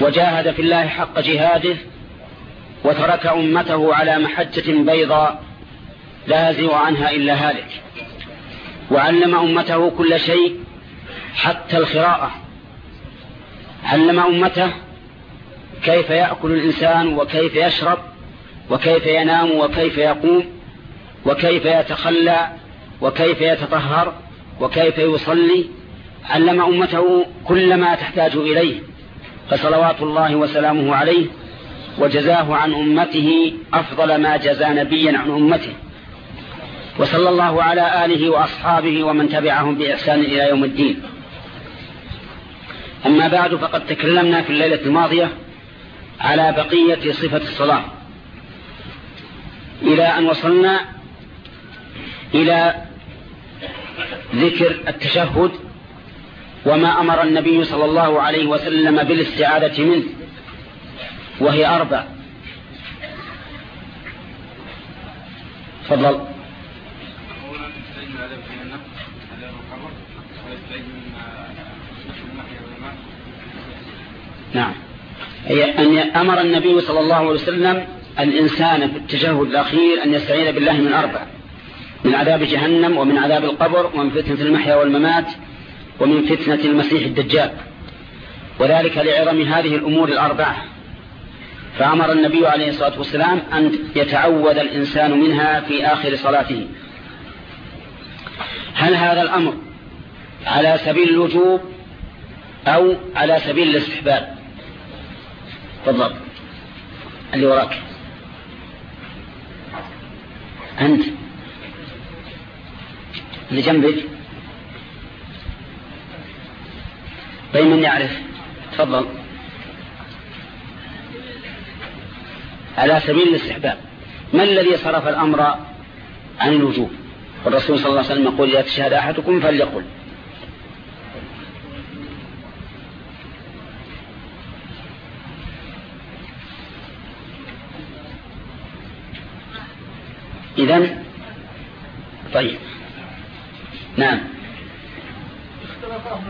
وجاهد في الله حق جهاده وترك أمته على محجة بيضاء لا يزيغ عنها إلا هالك. وعلم أمته كل شيء حتى الخراءة. علم أمته كيف يأكل الإنسان وكيف يشرب وكيف ينام وكيف يقوم وكيف يتخلى وكيف يتطهر وكيف يصلي. علم أمته كل ما تحتاج إليه. فصلوات الله وسلامه عليه وجزاه عن أمته أفضل ما جزى نبيا عن أمته. وصلى الله على آله وأصحابه ومن تبعهم بإحسان إلى يوم الدين. أما بعد فقد تكلمنا في الليلة الماضية على بقية صفة الصلاة. إلى أن وصلنا إلى ذكر التشهد وما أمر النبي صلى الله عليه وسلم بالاستعادة منه وهي أربع. تفضل. نعم. أي أن أمر النبي صلى الله عليه وسلم الإنسان في التشهد الأخير أن يستعين بالله من أربع من عذاب جهنم ومن عذاب القبر ومن فتنة المحيا والممات. ومن فتنة المسيح الدجال. وذلك لعظم هذه الأمور الأربعة. فأمر النبي عليه الصلاة والسلام أن يتعوذ الإنسان منها في آخر صلاته. هل هذا الأمر على سبيل الوجوب أو على سبيل الاستحباب؟ تفضل. اللي وراك. أنت. اللي جنبك. طيب من يعرف؟ تفضل. على سبيل الاستحباب ما الذي صرف الأمر عن الوجوب؟ والرسول صلى الله عليه وسلم يقول إذا تشهد أحدكم فليقل. إذن طيب. نعم.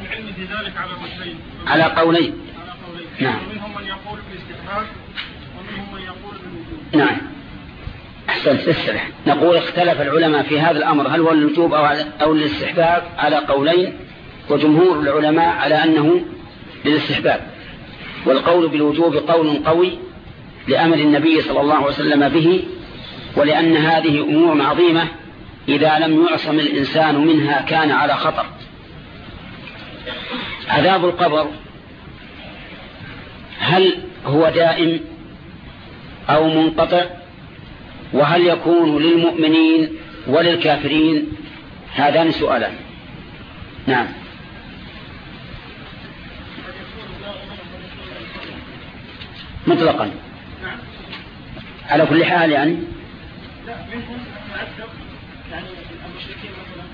العلم في ذلك على وجهين. على قولين. على قولين. نعم. ومنهم من يقول بالاستحباب ومنهم من يقول بالوجوب. نعم. أحسنت استرح نقول اختلف العلماء في هذا الأمر هل هو الوجوب أو, أو الاستحباب على قولين. وجمهور العلماء على أنه للاستحباب. والقول بالوجوب قول قوي لأمر النبي صلى الله عليه وسلم به ولأن هذه أمور عظيمة إذا لم يعصم الإنسان منها كان على خطر. عذاب القبر هل هو دائم أو منقطع؟ وهل يكون للمؤمنين وللكافرين هذان سؤالان؟ نعم. مطلقا. على كل حال يعني؟ لا منهم من يعذب يعني المشركين مثلا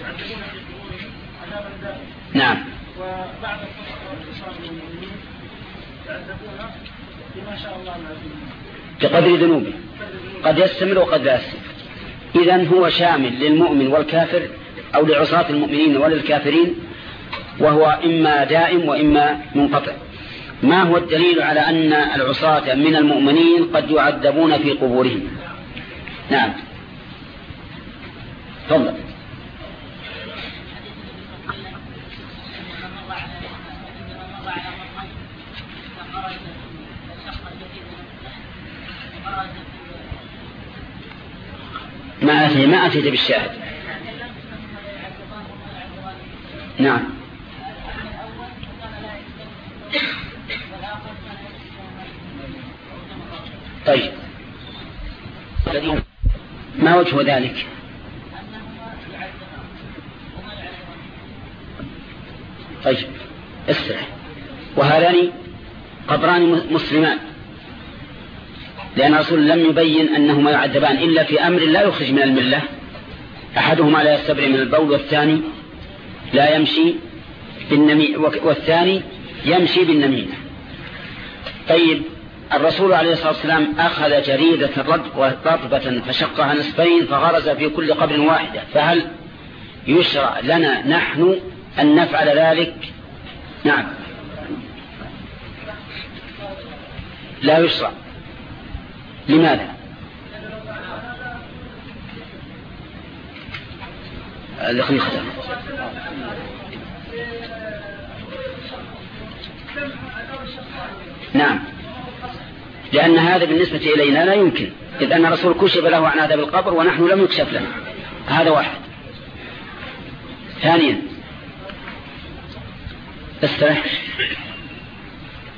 يعذبون في قبورهم عذابا دائما. نعم. وبعد بما شاء الله بقدر ذنوبه. قد يستمر وقد لا يستمر. إذا هو شامل للمؤمن والكافر أو لعصاة المؤمنين وللكافرين وهو إما دائم وإما منقطع. ما هو الدليل على أن العصاة من المؤمنين قد يعذبون في قبورهم؟ نعم. تفضل. ما أتي ما أتيت بالشاهد. نعم. طيب. ما وجه ذلك؟ طيب. اسرع. وهذان قبران مسلمان. لأن الرسول لم يبين أنهما يعذبان إلا في أمر لا يخرج من الملة. أحدهما لا يستبرئ من البول والثاني لا يمشي بالنمي والثاني يمشي بالنميمة. طيب الرسول عليه الصلاة والسلام أخذ جريدة رطبة فشقها نصفين فغرز في كل قبر واحدة. فهل يشرع لنا نحن أن نفعل ذلك؟ نعم. لا يشرع. لماذا؟ الخليخة نعم. لأن هذا بالنسبة إلينا لا يمكن إذ أن الرسول كشف له عن عذاب القبر ونحن لم يكشف لنا. هذا واحد. ثانيا. استرح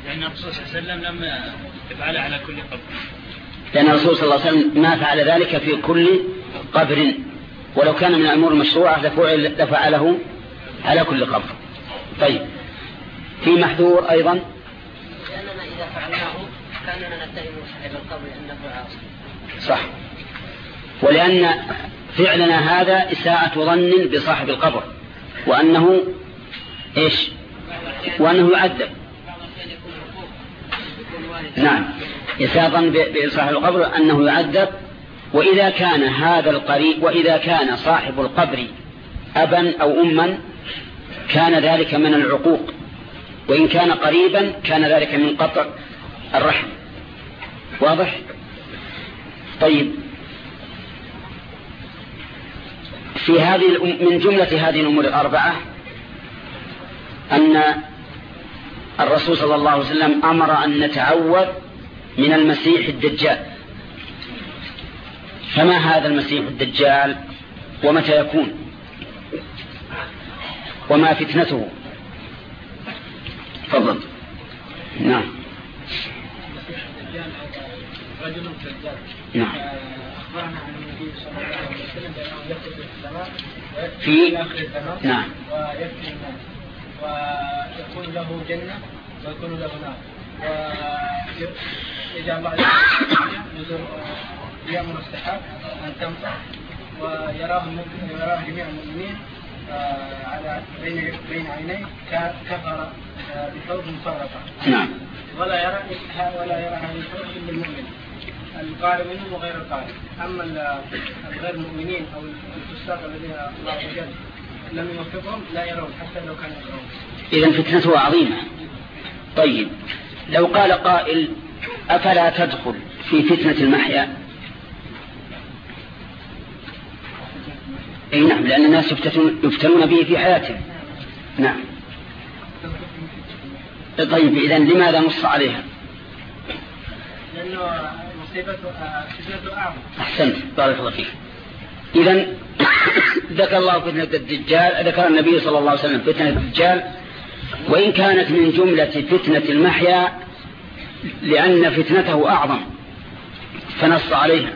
لأن الرسول صلى الله عليه وسلم لم يفعل على كل قبر. لأن الرسول صلى الله عليه وسلم ما فعل ذلك في كل قبر. ولو كان من الأمور المشروعة لفعله على كل قبر. طيب. في محذور أيضا. لأننا إذا فعلناه كأننا نتهم صاحب القبر أنه عاصي صح. ولأن فعلنا هذا إساءة ظن بصاحب القبر. وأنه إيش؟ وأنه يعذب. نعم. ظن بصاحب القبر أنه يعذب. وإذا كان هذا القريب وإذا كان صاحب القبر أبا أو أما كان ذلك من العقوق. وإن كان قريبا كان ذلك من قطع الرحم. واضح؟ طيب. في هذه من جملة هذه الأمور الأربعة أن الرسول صلى الله عليه وسلم أمر أن نتعوذ من المسيح الدجال. فما هذا المسيح الدجال؟ ومتى يكون؟ وما فتنته؟ تفضل. نعم. نعم. في نعم. ويكون له جنة ويكون له نار. ويجعل الله يأمر السحاب أن تمطر ويراه يراه جميع المؤمنين آه، على بين بين عينيه كفر آه، بثوب مفرقة نعم. ولا يرى ولا يرى هذه الفرق إلا المؤمن القارئ منهم وغير القارئ. أما الغير المؤمنين أو الفساق الذين الله عز وجل لم يوفقهم لا يرون حتى لو كانوا يرون. إذا فتنته عظيمة. طيب. لو قال قائل أفلا تدخل في فتنة المحيا؟ أي نعم لأن الناس يفتنون, به في حياتهم. نعم. طيب إذا لماذا نص عليها؟ فتنته اعظم أحسنت. بارك الله فيك. إذا ذكر الله فتنة الدجال ذكر النبي صلى الله عليه وسلم فتنة الدجال وإن كانت من جملة فتنة المحيا لأن فتنته أعظم فنص عليها.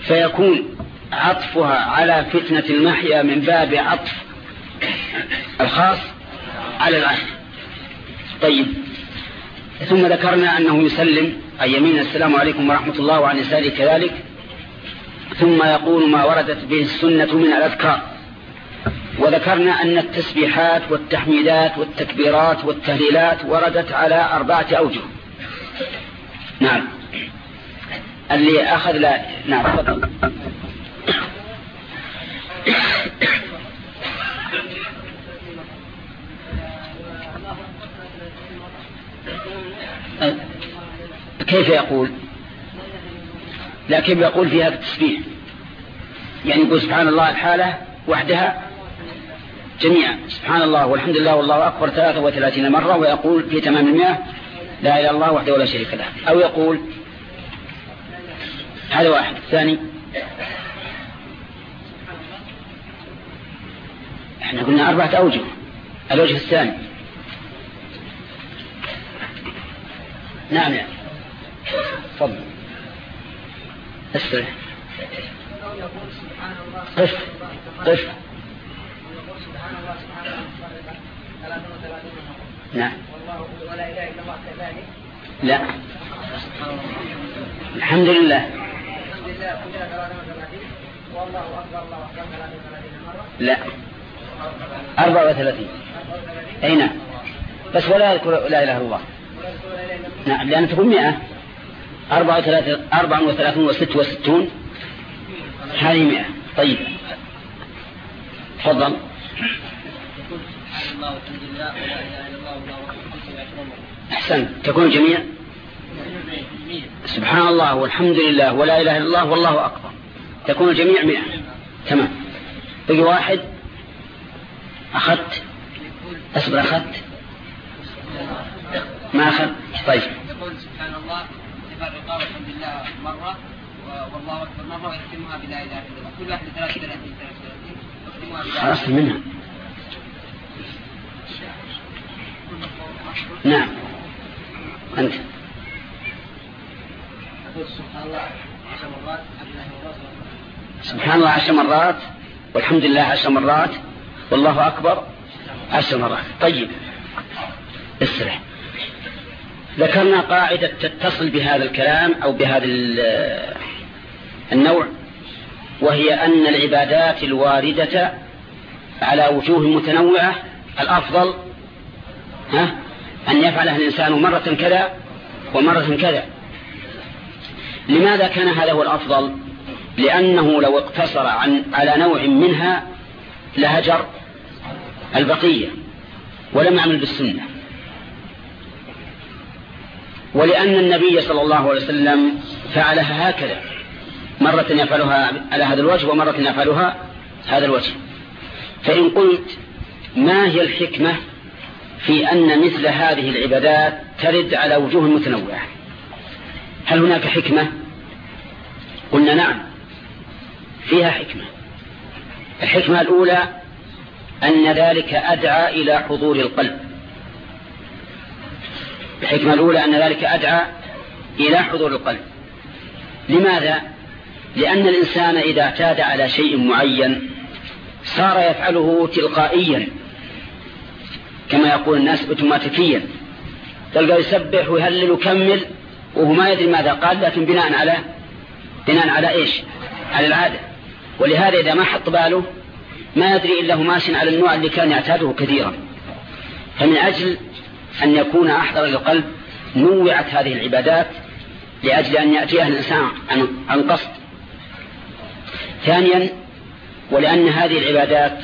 فيكون عطفها على فتنة المحيا من باب عطف الخاص على العام طيب. ثم ذكرنا أنه يسلم. أي يمين السلام عليكم ورحمة الله وعن يساره كذلك. ثم يقول ما وردت به السنة من الأذكار. وذكرنا أن التسبيحات والتحميدات والتكبيرات والتهليلات وردت على أربعة أوجه. نعم. اللي أخذ لا نعم تفضل. كيف يقول؟ كيف يقول في هذا التسبيح؟ يعني يقول سبحان الله الحالة وحدها جميعا. سبحان الله والحمد لله والله أكبر 33 مرة ويقول في تمام المئة لا إله إلا الله وحده ولا شريك له. أو يقول هذا واحد. ثاني إحنا قلنا أربعة أوجه. الوجه الثاني. نعم يعني تفضل. استرح قف. قف. نعم. ولا إله إلا الله لا. الحمد لله. الحمد لله كلها ثلاثة وثلاثين. والله أكبر الله ثلاثة وثلاثين مرة لا 34 أي نعم. بس ولا يذكر لا إله إلا الله. نعم لأن تقول 100 34 34 و66 هذه 100 طيب. تفضل. أحسن تكون الجميع سبحان الله والحمد لله ولا إله إلا الله والله أكبر. تكون الجميع مئة. تمام. بقي واحد. أخذت؟ أصبر أخذت؟ ما أخذت؟ طيب. يقول سبحان الله يفرق والحمد لله مرة والله أكبر مرة ويختمها بلا إله إلا الله. كل واحد ثلاث ثلاثين ثلاث ثلاثين. خلاص منها. نعم. أنت. سبحان الله عشر مرات والحمد لله عشر مرات والله أكبر عشر مرات. طيب. اسرح ذكرنا قاعدة تتصل بهذا الكلام أو بهذا ال- النوع وهي أن العبادات الواردة على وجوه متنوعة الأفضل ها أن يفعلها الإنسان مرة كذا ومرة كذا. لماذا كان هذا هو الأفضل؟ لأنه لو اقتصر عن على نوع منها لهجر البقية ولم يعمل بالسنة. ولأن النبي صلى الله عليه وسلم فعلها هكذا. مرة يفعلها على هذا الوجه ومرة يفعلها هذا الوجه. فإن قلت ما هي الحكمة في أن مثل هذه العبادات ترد على وجوه متنوعة؟ هل هناك حكمة؟ قلنا نعم فيها حكمة. الحكمة الأولى أن ذلك أدعى إلى حضور القلب. الحكمة الأولى أن ذلك أدعى إلى حضور القلب. لماذا؟ لأن الإنسان إذا اعتاد على شيء معين صار يفعله تلقائيا كما يقول الناس اوتوماتيكيا. تلقى يسبح ويهلل ويكمل وهو ما يدري ماذا قال لكن بناء على بناء على إيش؟ على العادة. ولهذا إذا ما حط باله ما يدري إلا هو ماشي على النوع اللي كان يعتاده كثيرا. فمن أجل أن يكون أحضر للقلب نوعت هذه العبادات لأجل أن يأتيها الإنسان عن, عن قصد. ثانيا ولأن هذه العبادات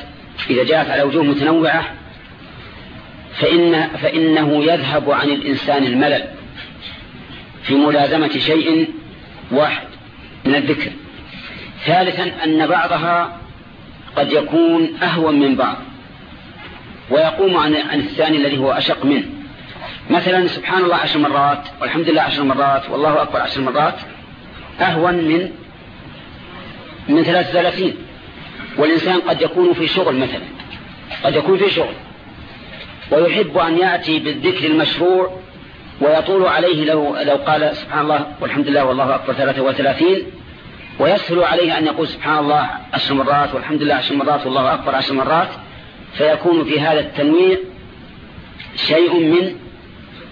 إذا جاءت على وجوه متنوعة فإن فإنه يذهب عن الإنسان الملل في ملازمة شيء واحد من الذكر. ثالثا أن بعضها قد يكون أهون من بعض ويقوم عن, الثاني الذي هو أشق منه. مثلا سبحان الله عشر مرات والحمد لله عشر مرات والله أكبر عشر مرات أهون من من ثلاثة ثلاثين. والإنسان قد يكون في شغل مثلا. قد يكون في شغل. ويحب أن يأتي بالذكر المشروع ويطول عليه لو, لو قال سبحان الله والحمد لله والله أكبر ثلاثة وثلاثين. ويسهل عليه أن يقول سبحان الله عشر مرات والحمد لله عشر مرات والله أكبر عشر مرات. فيكون في هذا التنويع شيء من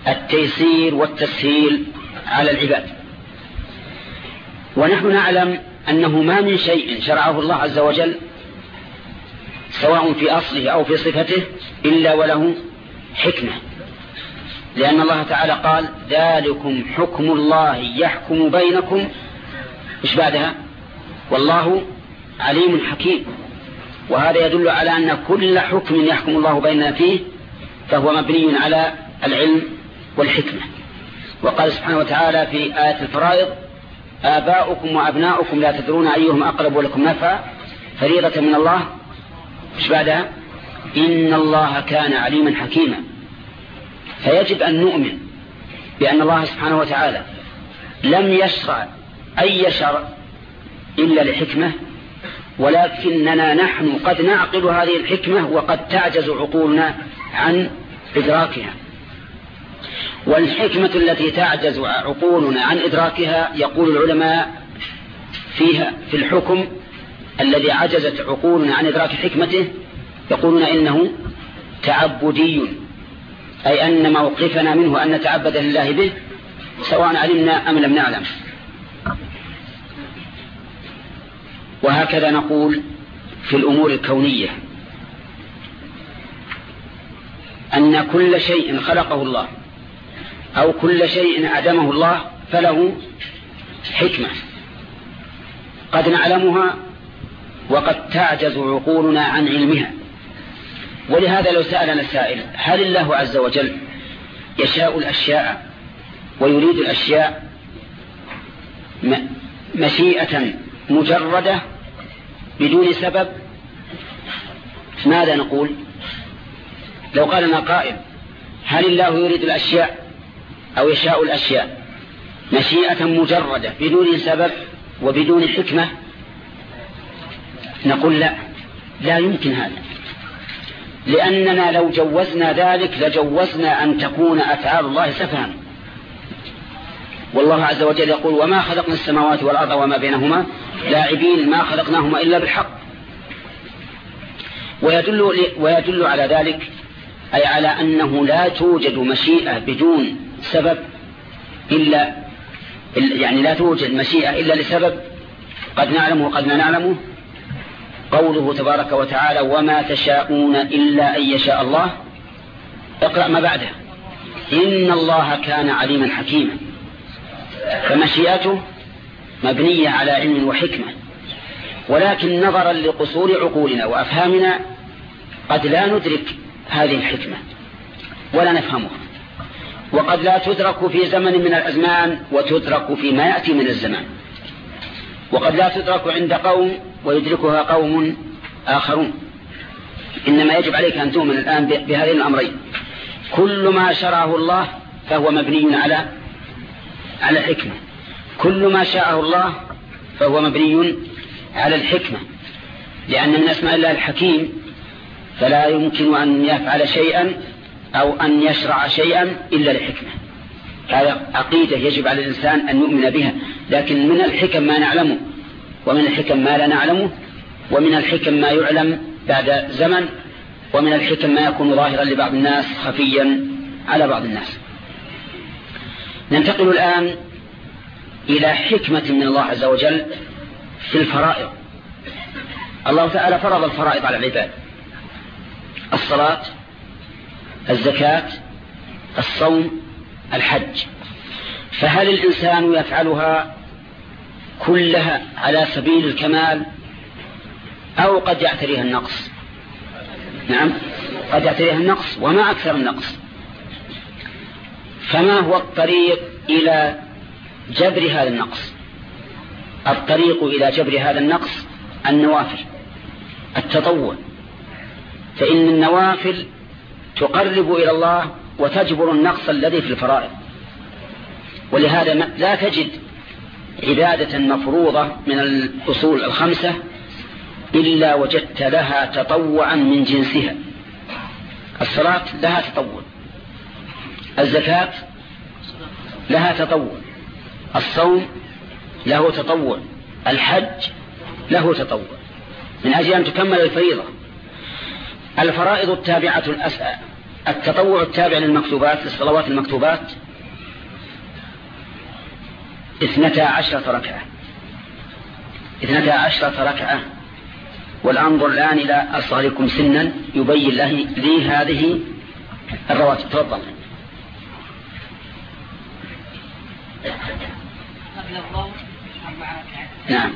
التيسير والتسهيل على العباد. ونحن نعلم أنه ما من شيء شرعه الله عز وجل سواء في أصله أو في صفته إلا وله حكمة. لأن الله تعالى قال ذلكم حكم الله يحكم بينكم. إيش بعدها؟ والله عليم حكيم. وهذا يدل على أن كل حكم يحكم الله بيننا فيه فهو مبني على العلم والحكمة. وقال سبحانه وتعالى في آية الفرائض آباؤكم وأبناؤكم لا تدرون أيهم أقرب لكم نفعا فريضة من الله. مش بعدها إن الله كان عليما حكيما. فيجب أن نؤمن بأن الله سبحانه وتعالى لم يشرع أي شرع إلا لحكمة ولكننا نحن قد نعقل هذه الحكمة وقد تعجز عقولنا عن إدراكها. والحكمة التي تعجز عقولنا عن إدراكها يقول العلماء فيها في الحكم الذي عجزت عقولنا عن إدراك حكمته يقولون إنه تعبدي أي أن موقفنا منه أن نتعبد لله به سواء علمنا أم لم نعلم. وهكذا نقول في الأمور الكونية أن كل شيء خلقه الله. أو كل شيء عدمه الله فله حكمة. قد نعلمها وقد تعجز عقولنا عن علمها. ولهذا لو سألنا السائل هل الله عز وجل يشاء الأشياء ويريد الأشياء مشيئة مجردة بدون سبب؟ ماذا نقول؟ لو قال لنا قائل هل الله يريد الأشياء أو يشاء الأشياء مشيئة مجردة بدون سبب وبدون حكمة؟ نقول لا لا يمكن هذا لأننا لو جوزنا ذلك لجوزنا أن تكون أفعال الله سفها. والله عز وجل يقول وما خلقنا السماوات والأرض وما بينهما لاعبين ما خلقناهما إلا بالحق. ويدل, ويدل على ذلك أي على أنه لا توجد مشيئة بدون سبب إلا يعني لا توجد مشيئة إلا لسبب قد نعلمه وقد لا نعلمه. قوله تبارك وتعالى وما تشاءون إلا أن يشاء الله. اقرأ ما بعده. إن الله كان عليما حكيما. فمشيئته مبنية على علم وحكمة. ولكن نظرا لقصور عقولنا وأفهامنا قد لا ندرك هذه الحكمة ولا نفهمها. وقد لا تدرك في زمن من الأزمان وتدرك فيما يأتي من الزمان. وقد لا تدرك عند قوم ويدركها قوم آخرون. إنما يجب عليك أن تؤمن الآن بهذين الأمرين. كل ما شرعه الله فهو مبني على على الحكمة. كل ما شاءه الله فهو مبني على الحكمة. لأن من أسماء الله الحكيم فلا يمكن أن يفعل شيئا أو أن يشرع شيئا إلا لحكمة. هذا عقيدة يجب على الإنسان أن يؤمن بها. لكن من الحكم ما نعلمه ومن الحكم ما لا نعلمه ومن الحكم ما يعلم بعد زمن ومن الحكم ما يكون ظاهرا لبعض الناس خفيا على بعض الناس. ننتقل الآن إلى حكمة من الله عز وجل في الفرائض. الله تعالى فرض الفرائض على العباد. الصلاة الزكاة الصوم الحج. فهل الإنسان يفعلها كلها على سبيل الكمال أو قد يعتريها النقص؟ نعم قد يعتريها النقص وما أكثر النقص. فما هو الطريق إلى جبر هذا النقص؟ الطريق إلى جبر هذا النقص النوافل التطوع. فإن النوافل تقرب إلى الله وتجبر النقص الذي في الفرائض. ولهذا لا تجد عبادة مفروضة من الأصول الخمسة إلا وجدت لها تطوعا من جنسها. الصلاة لها تطوع. الزكاة لها تطوع. الصوم له تطوع. الحج له تطوع. من أجل أن تكمل الفريضة. الفرائض التابعة التطوع التابع للمكتوبات للصلوات المكتوبات اثنتا عشرة ركعة. اثنتا عشرة ركعة. والأنظر الآن إلى أصغركم سنا يبين له لي هذه الرواتب. تفضل. نعم.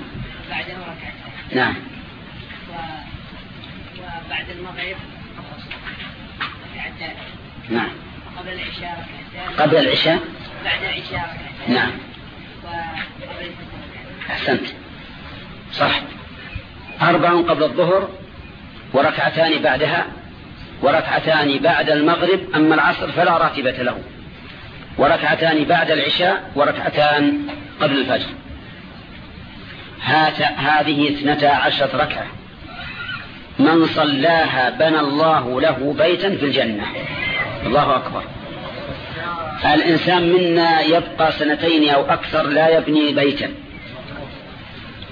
نعم. وبعد المغرب ركعتان نعم. قبل العشاء ركعتان قبل العشاء؟ بعد العشاء ركعتان نعم. وقبل أحسنت. صح. أربع قبل الظهر وركعتان بعدها. وركعتان بعد المغرب أما العصر فلا راتبة له. وركعتان بعد العشاء وركعتان قبل الفجر. هات هذه اثنتا عشرة ركعة. من صلاها بنى الله له بيتا في الجنة. الله أكبر. الإنسان منا يبقى سنتين أو أكثر لا يبني بيتا.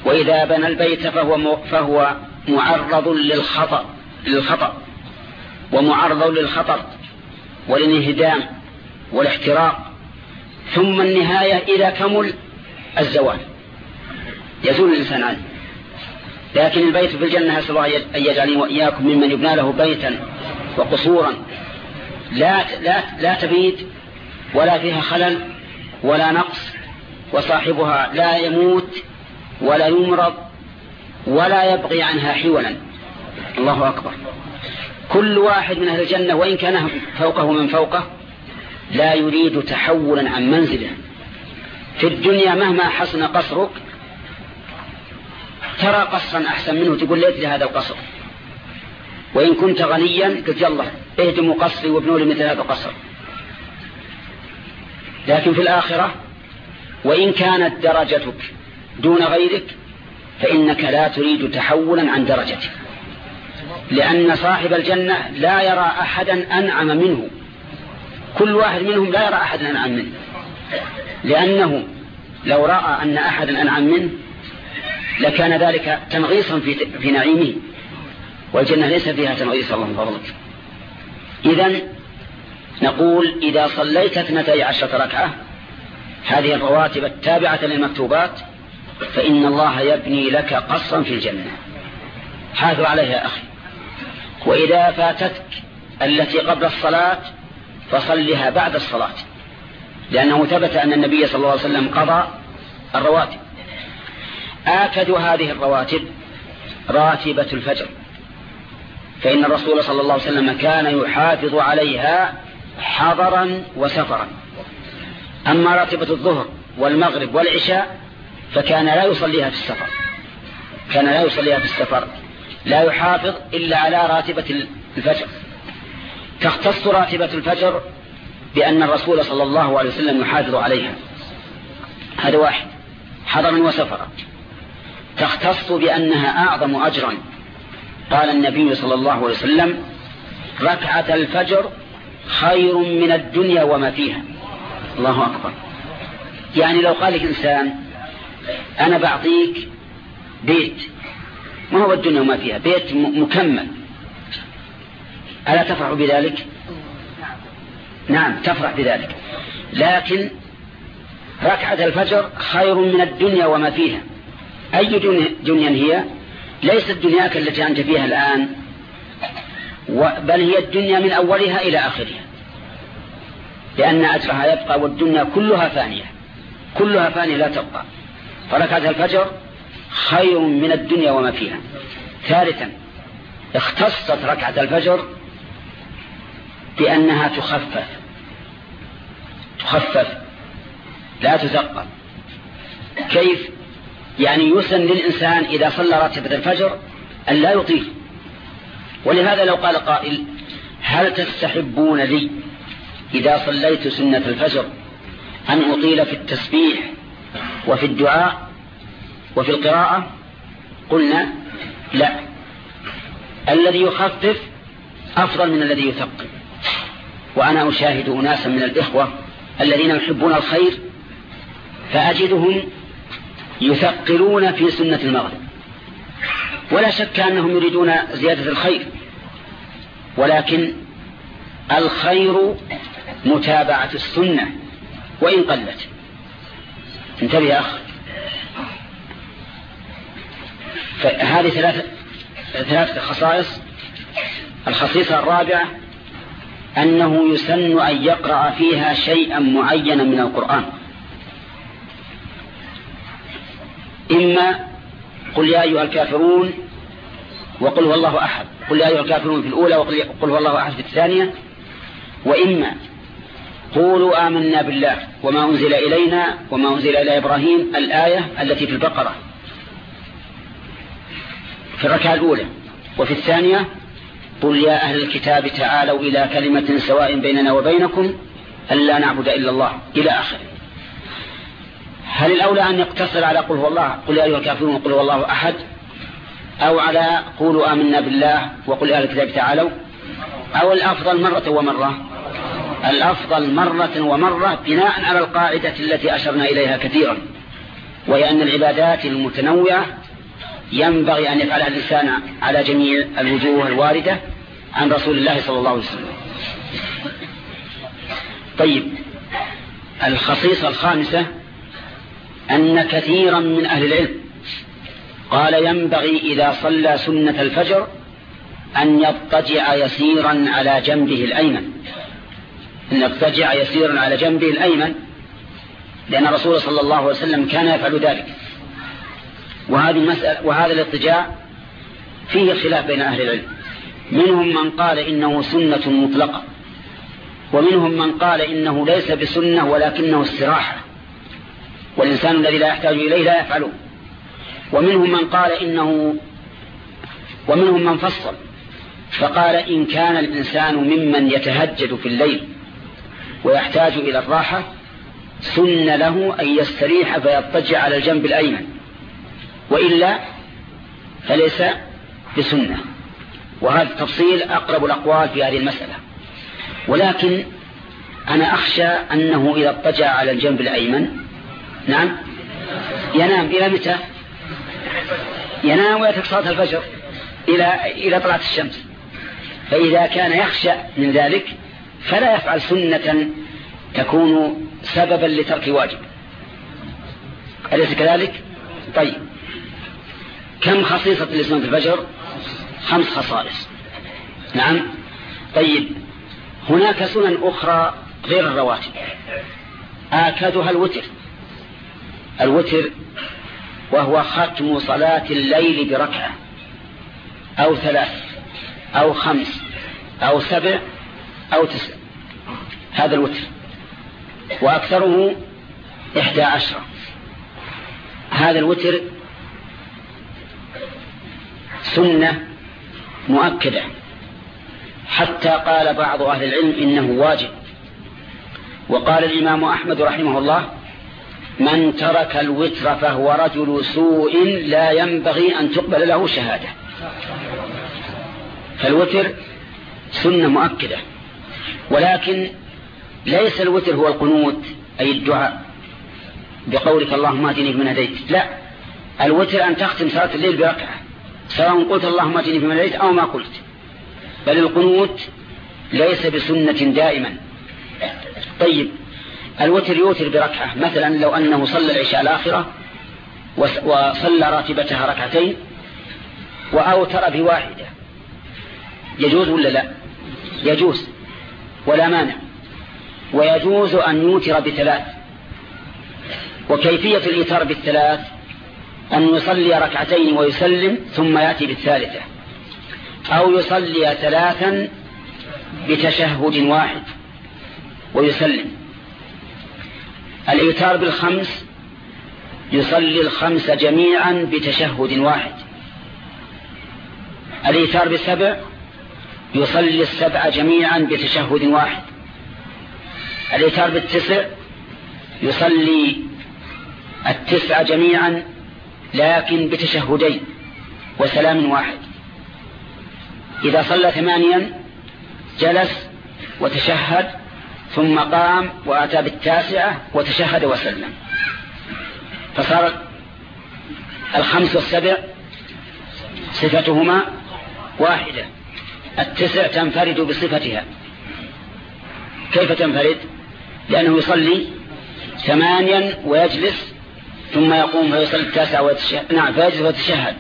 وإذا بنى البيت فهو, فهو معرض للخطأ للخطأ. ومعرض للخطر والانهدام والاحتراق. ثم النهاية إذا كمل الزوال. يزول الإنسان عنه لكن البيت في الجنة أسأل الله أن يجعلني وإياكم ممن يبنى له بيتا وقصورا. لا, لا, لا تبيد ولا فيها خلل ولا نقص وصاحبها لا يموت ولا يمرض ولا يبغي عنها حولا الله أكبر. كل واحد من أهل الجنة وإن كان فوقه من فوقه لا يريد تحولا عن منزله. في الدنيا مهما حسن قصرك ترى قصرا أحسن منه تقول ليت لهذا القصر. وإن كنت غنيا قلت يلا اهدموا قصري وابنوا لي مثل هذا القصر. لكن في الآخرة وإن كانت درجتك دون غيرك فإنك لا تريد تحولا عن درجتك. لأن صاحب الجنة لا يرى أحدا أنعم منه. كل واحد منهم لا يرى أحدا أنعم منه. لأنه لو رأى أن أحدا أنعم منه لكان ذلك تنغيصا في, في نعيمه. والجنة ليس فيها تنغيص الله فضلك. إذا نقول إذا صليت اثنتي عشرة ركعة هذه الرواتب التابعة للمكتوبات فإن الله يبني لك قصرا في الجنة. حاذوا عليها أخي. وإذا فاتتك التي قبل الصلاة فصلها بعد الصلاة. لأنه ثبت أن النبي صلى الله عليه وسلم قضى الرواتب. آكد هذه الرواتب راتبة الفجر. فإن الرسول صلى الله عليه وسلم كان يحافظ عليها حضرا وسفرا. أما راتبة الظهر والمغرب والعشاء فكان لا يصليها في السفر. كان لا يصليها في السفر. لا يحافظ إلا على راتبة الفجر. تختص راتبة الفجر بأن الرسول صلى الله عليه وسلم يحافظ عليها. هذا واحد. حضرا وسفرا. تختص بأنها أعظم أجرا. قال النبي صلى الله عليه وسلم ركعة الفجر خير من الدنيا وما فيها. الله أكبر. يعني لو قال إنسان أنا بعطيك بيت ما هو الدنيا وما فيها؟ بيت مكمل. ألا تفرح بذلك؟ نعم تفرح بذلك. لكن ركعة الفجر خير من الدنيا وما فيها. أي دنيا هي؟ ليست دنياك التي أنت فيها الآن بل هي الدنيا من أولها إلى آخرها. لأن أجرها يبقى والدنيا كلها فانية. كلها فانية لا تبقى. فركعة الفجر خير من الدنيا وما فيها. ثالثا اختصت ركعة الفجر بأنها تخفف. تخفف. لا تثقل كيف؟ يعني يسن للإنسان إذا صلى راتبة الفجر أن لا يطيل. ولهذا لو قال قائل هل تستحبون لي إذا صليت سنة الفجر أن أطيل في التسبيح وفي الدعاء وفي القراءة؟ قلنا لا. الذي يخفف أفضل من الذي يثقل. وأنا أشاهد أناسا من الإخوة الذين يحبون الخير فأجدهم يثقلون في سنة المغرب. ولا شك أنهم يريدون زيادة الخير ولكن الخير متابعة السنة وإن قلت. انتبه يا أخ فهذه ثلاثة ثلاثة خصائص. الخصيصة الرابعة أنه يسن أن يقرأ فيها شيئا معينا من القرآن. إما قل يا أيها الكافرون وقل هو الله أحد. قل يا أيها الكافرون في الأولى وقل هو الله أحد في الثانية. وإما قولوا آمنا بالله وما أنزل إلينا وما أنزل إلى إبراهيم الآية التي في البقرة. في الركعة الأولى. وفي الثانية قل يا أهل الكتاب تعالوا إلى كلمة سواء بيننا وبينكم ألا نعبد إلا الله إلى آخره. هل الأولى أن يقتصر على قل هو الله؟ قل يا أيها الكافرون وقل هو الله أحد. أو على قولوا آمنا بالله وقل أهل الكتاب تعالوا. أو الأفضل مرة ومرة. الأفضل مرة ومرة بناء على القاعدة التي أشرنا إليها كثيرا. وهي أن العبادات المتنوعة ينبغي أن يفعلها الإنسان على جميع الوجوه الواردة عن رسول الله صلى الله عليه وسلم. طيب. الخصيصة الخامسة أن كثيرا من أهل العلم قال ينبغي إذا صلى سنة الفجر أن يضطجع يسيرا على جنبه الأيمن. أن يضطجع يسيرا على جنبه الأيمن لأن الرسول صلى الله عليه وسلم كان يفعل ذلك. وهذه المسألة وهذا الاضطجاع فيه خلاف بين أهل العلم. منهم من قال إنه سنة مطلقة ومنهم من قال إنه ليس بسنة ولكنه استراحة. والإنسان الذي لا يحتاج إليه لا يفعله. ومنهم من قال إنه ومنهم من فصل فقال إن كان الإنسان ممن يتهجد في الليل ويحتاج إلى الراحة سن له أن يستريح فيضطجع على الجنب الأيمن. وإلا فليس بسنة. وهذا التفصيل أقرب الأقوال في هذه المسألة. ولكن أنا أخشى أنه إذا اضطجع على الجنب الأيمن نعم. ينام إلى متى؟ ينام ويترك صلاة الفجر إلى إلى طلعة الشمس. فإذا كان يخشى من ذلك فلا يفعل سنة تكون سببا لترك واجب. أليس كذلك؟ طيب. كم خصيصة لسنة الفجر؟ خمس خصائص. نعم. طيب. هناك سنن أخرى غير الرواتب. آكدها الوتر. الوتر وهو ختم صلاة الليل بركعة أو ثلاث أو خمس أو سبع أو تسع. هذا الوتر. وأكثره إحدى عشرة هذا الوتر سنة مؤكدة. حتى قال بعض أهل العلم إنه واجب. وقال الإمام أحمد رحمه الله من ترك الوتر فهو رجل سوء لا ينبغي أن تقبل له شهادة. فالوتر سنة مؤكدة. ولكن ليس الوتر هو القنوت أي الدعاء. بقولك اللهم اهدني فيمن هديت. لا الوتر أن تختم صلاة الليل بركعة سواء قلت اللهم اهدني فيمن هديت أو ما قلت. بل القنوت ليس بسنة دائما. طيب الوتر يوتر بركعة. مثلا لو أنه صلى العشاء الآخرة وصلى راتبتها ركعتين وأوتر بواحدة. يجوز ولا لا؟ يجوز. ولا مانع. ويجوز أن يوتر بثلاث. وكيفية الإيتار بالثلاث؟ أن يصلي ركعتين ويسلم ثم يأتي بالثالثة. أو يصلي ثلاثا بتشهد واحد ويسلم. الإيتار بالخمس يصلي الخمس جميعا بتشهد واحد. الإيتار بالسبع يصلي السبع جميعا بتشهد واحد. الإيتار بالتسع يصلي التسع جميعا لكن بتشهدين وسلام واحد. إذا صلى ثمانيا جلس وتشهد ثم قام وأتى بالتاسعة وتشهد وسلم. فصار الخمس والسبع صفتهما واحدة. التسع تنفرد بصفتها. كيف تنفرد؟ لأنه يصلي ثمانيا ويجلس ثم يقوم فيصلي التاسع ويتشهد. نعم فيجلس ويتشهد.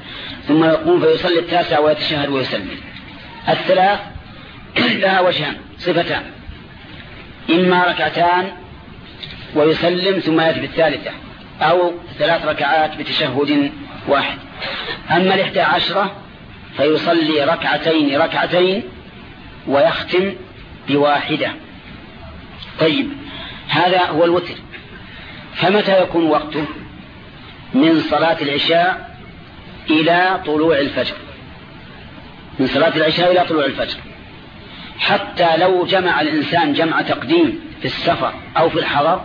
ثم يقوم فيصلي التاسع ويتشهد ويسلم. الثلاث لها وجهان صفتان. إما ركعتان ويسلم ثم يأتي بالثالثة أو ثلاث ركعات بتشهد واحد. أما الإحدى عشرة فيصلي ركعتين ركعتين ويختم بواحدة. طيب هذا هو الوتر. فمتى يكون وقته؟ من صلاة العشاء إلى طلوع الفجر. من صلاة العشاء إلى طلوع الفجر. حتى لو جمع الإنسان جمع تقديم في السفر أو في الحضر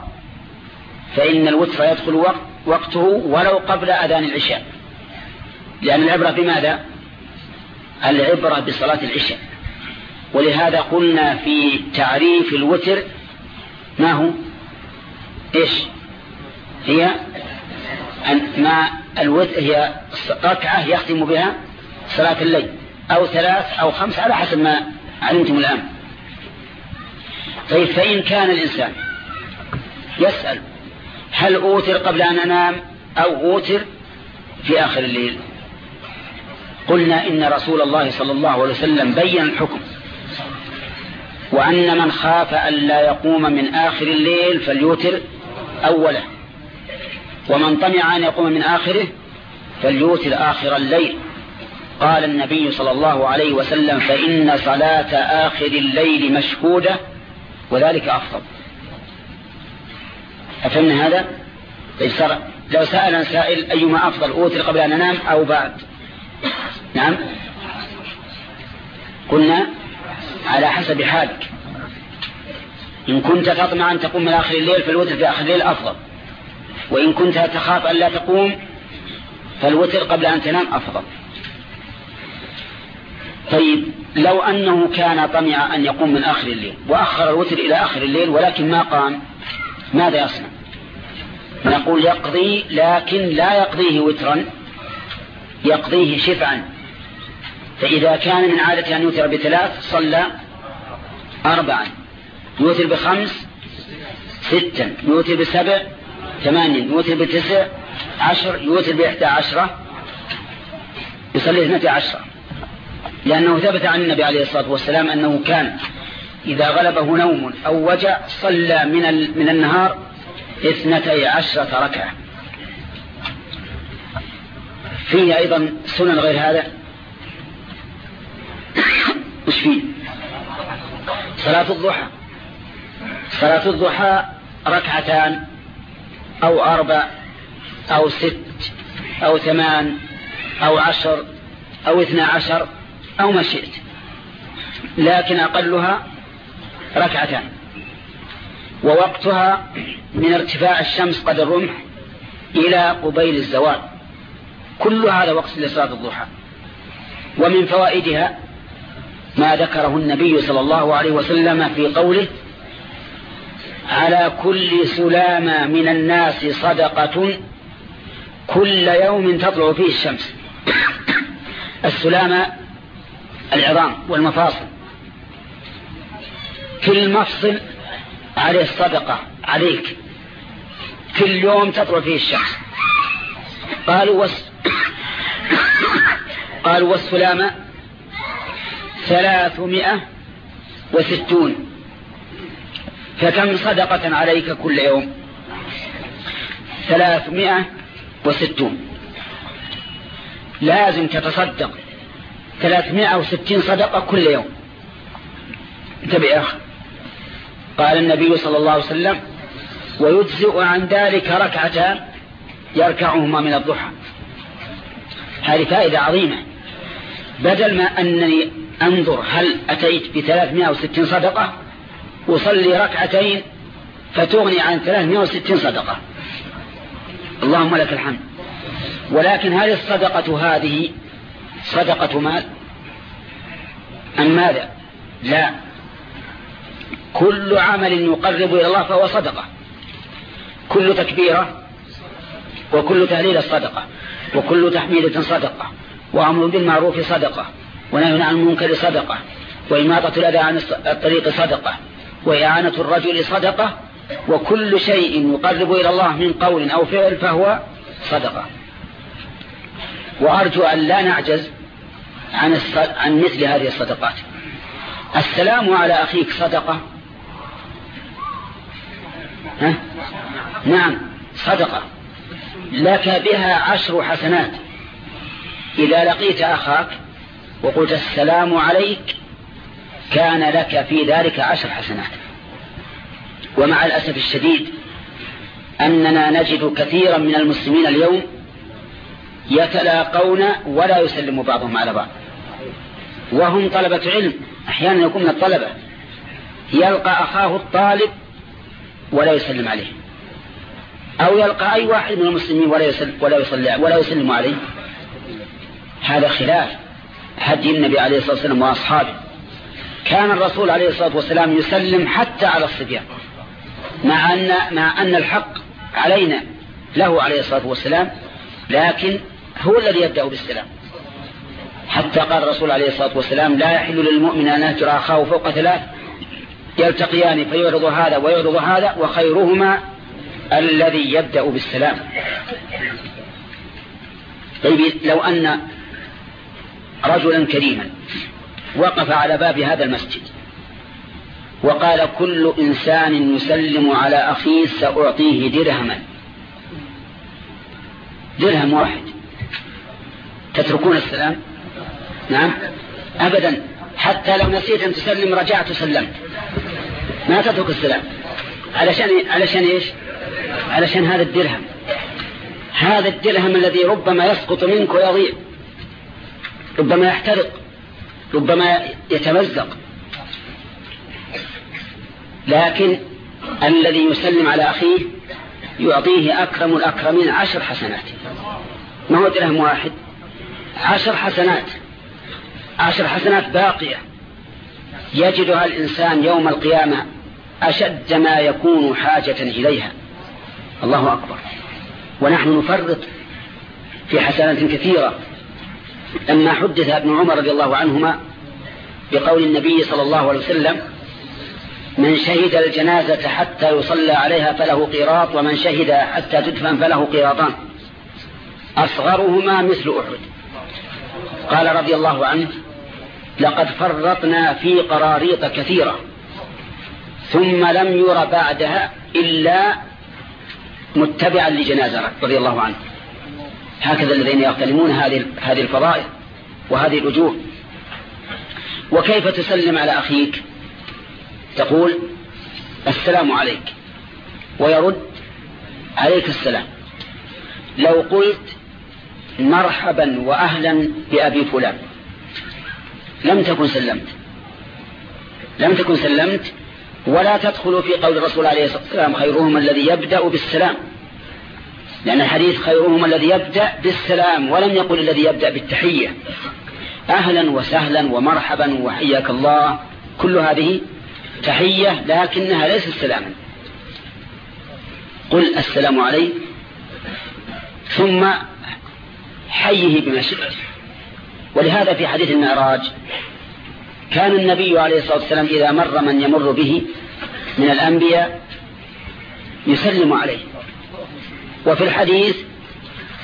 فإن الوتر يدخل وقت وقته ولو قبل أذان العشاء. لأن العبرة بماذا؟ العبرة بصلاة العشاء. ولهذا قلنا في تعريف الوتر ما هو؟ إيش؟ هي أن ما الوتر هي ركعة يختم بها صلاة الليل أو ثلاث أو خمس على حسب ما علمتم الآن. طيب فإن كان الإنسان يسأل هل أوتر قبل أن أنام أو أوتر في آخر الليل؟ قلنا إن رسول الله صلى الله عليه وسلم بين الحكم وأن من خاف أن لا يقوم من آخر الليل فليوتر أوله ومن طمع أن يقوم من آخره فليوتر آخر الليل. قال النبي صلى الله عليه وسلم فإن صلاة آخر الليل مشهودة وذلك أفضل. أفهمنا هذا؟ طيب لو سأل سائل أيما أفضل أوتر قبل أن أنام أو بعد؟ نعم. قلنا على حسب حالك. إن كنت تطمع أن تقوم من آخر الليل فالوتر في آخر الليل أفضل. وإن كنت تخاف أن لا تقوم فالوتر قبل أن تنام أفضل. طيب لو أنه كان طمع أن يقوم من آخر الليل وأخر الوتر إلى آخر الليل ولكن ما قام ماذا يصنع؟ نقول يقضي لكن لا يقضيه وترا يقضيه شفعا. فإذا كان من عادة أن يوتر بثلاث صلى أربعا. يوتر بخمس ستا. يوتر بسبع ثمانيا. يوتر بتسع عشر. يوتر بإحدى عشرة يصلي اثنتي عشرة لأنه ثبت عن النبي عليه الصلاة والسلام أنه كان إذا غلبه نوم أو وجع صلى من, من النهار اثنتي عشرة ركعة. فيه أيضا سنن غير هذا؟ وش فيه؟ صلاة الضحى. صلاة الضحى ركعتان أو أربع أو ست أو ثمان أو عشر أو اثنى عشر أو ما شئت. لكن أقلها ركعتان. ووقتها من ارتفاع الشمس قد الرمح إلى قبيل الزوال. كل هذا وقت لصلاة الضحى. ومن فوائدها ما ذكره النبي صلى الله عليه وسلم في قوله على كل سلامة من الناس صدقة كل يوم تطلع فيه الشمس. السلامة العظام والمفاصل. كل مفصل عليه الصدقة عليك. كل يوم تطلع فيه الشمس قالوا وس قالوا والسلامة ثلاثمائة وستون. فكم صدقة عليك كل يوم؟ ثلاثمائة وستون. لازم تتصدق. ثلاثمائة وستين صدقة كل يوم. انتبه يا أخي. قال النبي صلى الله عليه وسلم ويجزئ عن ذلك ركعتان يركعهما من الضحى. هذه فائدة عظيمة. بدل ما أنني أنظر هل أتيت بثلاثمائة وستين صدقة أصلي ركعتين فتغني عن 360 صدقة. اللهم لك الحمد. ولكن هل الصدقة هذه صدقة مال أم ماذا لا. كل عمل يقرب إلى الله فهو صدقة. كل تكبيرة وكل تهليل صدقة وكل تحميدة صدقة وأمر بالمعروف صدقة ونهي عن المنكر صدقة وإماطة الأذى عن الطريق صدقة وإعانة الرجل صدقة وكل شيء يقرب إلى الله من قول أو فعل فهو صدقة. وأرجو أن لا نعجز عن, عن مثل هذه الصدقات. السلام على أخيك صدقة؟ ها؟ نعم صدقة. لك بها عشر حسنات. إذا لقيت أخاك وقلت السلام عليك كان لك في ذلك عشر حسنات. ومع الأسف الشديد أننا نجد كثيرا من المسلمين اليوم يتلاقون ولا يسلم بعضهم على بعض. وهم طلبة علم. أحيانا يكون من الطلبة. يلقى أخاه الطالب ولا يسلم عليه. أو يلقى أي واحد من المسلمين ولا يسلم, ولا يسلم, ولا يسلم عليه. هذا خلاف. هدي النبي عليه الصلاة والسلام وأصحابه. كان الرسول عليه الصلاة والسلام يسلم حتى على الصبيان. مع أن, مع أن الحق علينا له عليه الصلاة والسلام. لكن هو الذي يبدأ بالسلام. حتى قال الرسول عليه الصلاة والسلام لا يحل للمؤمن أن يهجر أخاه فوق ثلاث يلتقيان فيعرض هذا ويعرض هذا وخيرهما الذي يبدأ بالسلام. طيب لو أن رجلا كريما وقف على باب هذا المسجد وقال كل إنسان يسلم على أخيه سأعطيه درهما. درهم واحد. تتركون السلام؟ نعم. أبدا. حتى لو نسيت أن تسلم رجعت سلمت ما تترك السلام. علشان علشان إيش؟ علشان هذا الدرهم. هذا الدرهم الذي ربما يسقط منك ويضيع ربما يحترق. ربما يتمزق. لكن الذي يسلم على أخيه يعطيه أكرم الأكرمين عشر حسنات. ما هو درهم واحد؟ عشر حسنات. عشر حسنات باقية. يجدها الإنسان يوم القيامة أشد ما يكون حاجة إليها. الله أكبر. ونحن نفرط في حسنات كثيرة. لما حدث ابن عمر رضي الله عنهما بقول النبي صلى الله عليه وسلم من شهد الجنازة حتى يصلى عليها فله قيراط ومن شهد حتى تدفن فله قيراطان. أصغرهما مثل أحد. قال رضي الله عنه لقد فرطنا في قراريط كثيرة ثم لم ير بعدها إلا متبعا لجنازة. رضي الله عنه. هكذا الذين يغتنمون هذه هذه الفضائل وهذه الأجور. وكيف تسلم على أخيك؟ تقول السلام عليك. ويرد عليك السلام. لو قلت مرحبا وأهلا بأبي فلان. لم تكن سلمت. لم تكن سلمت ولا تدخل في قول الرسول عليه الصلاة والسلام خيرهم الذي يبدأ بالسلام. لأن الحديث خيرهم الذي يبدأ بالسلام ولم يقل الذي يبدأ بالتحية. أهلا وسهلا ومرحبا وحياك الله. كل هذه تحية لكنها ليست سلاما. قل السلام عليك. ثم حيه بما شئت ولهذا في حديث المعراج كان النبي عليه الصلاة والسلام إذا مر من يمر به من الأنبياء يسلم عليه. وفي الحديث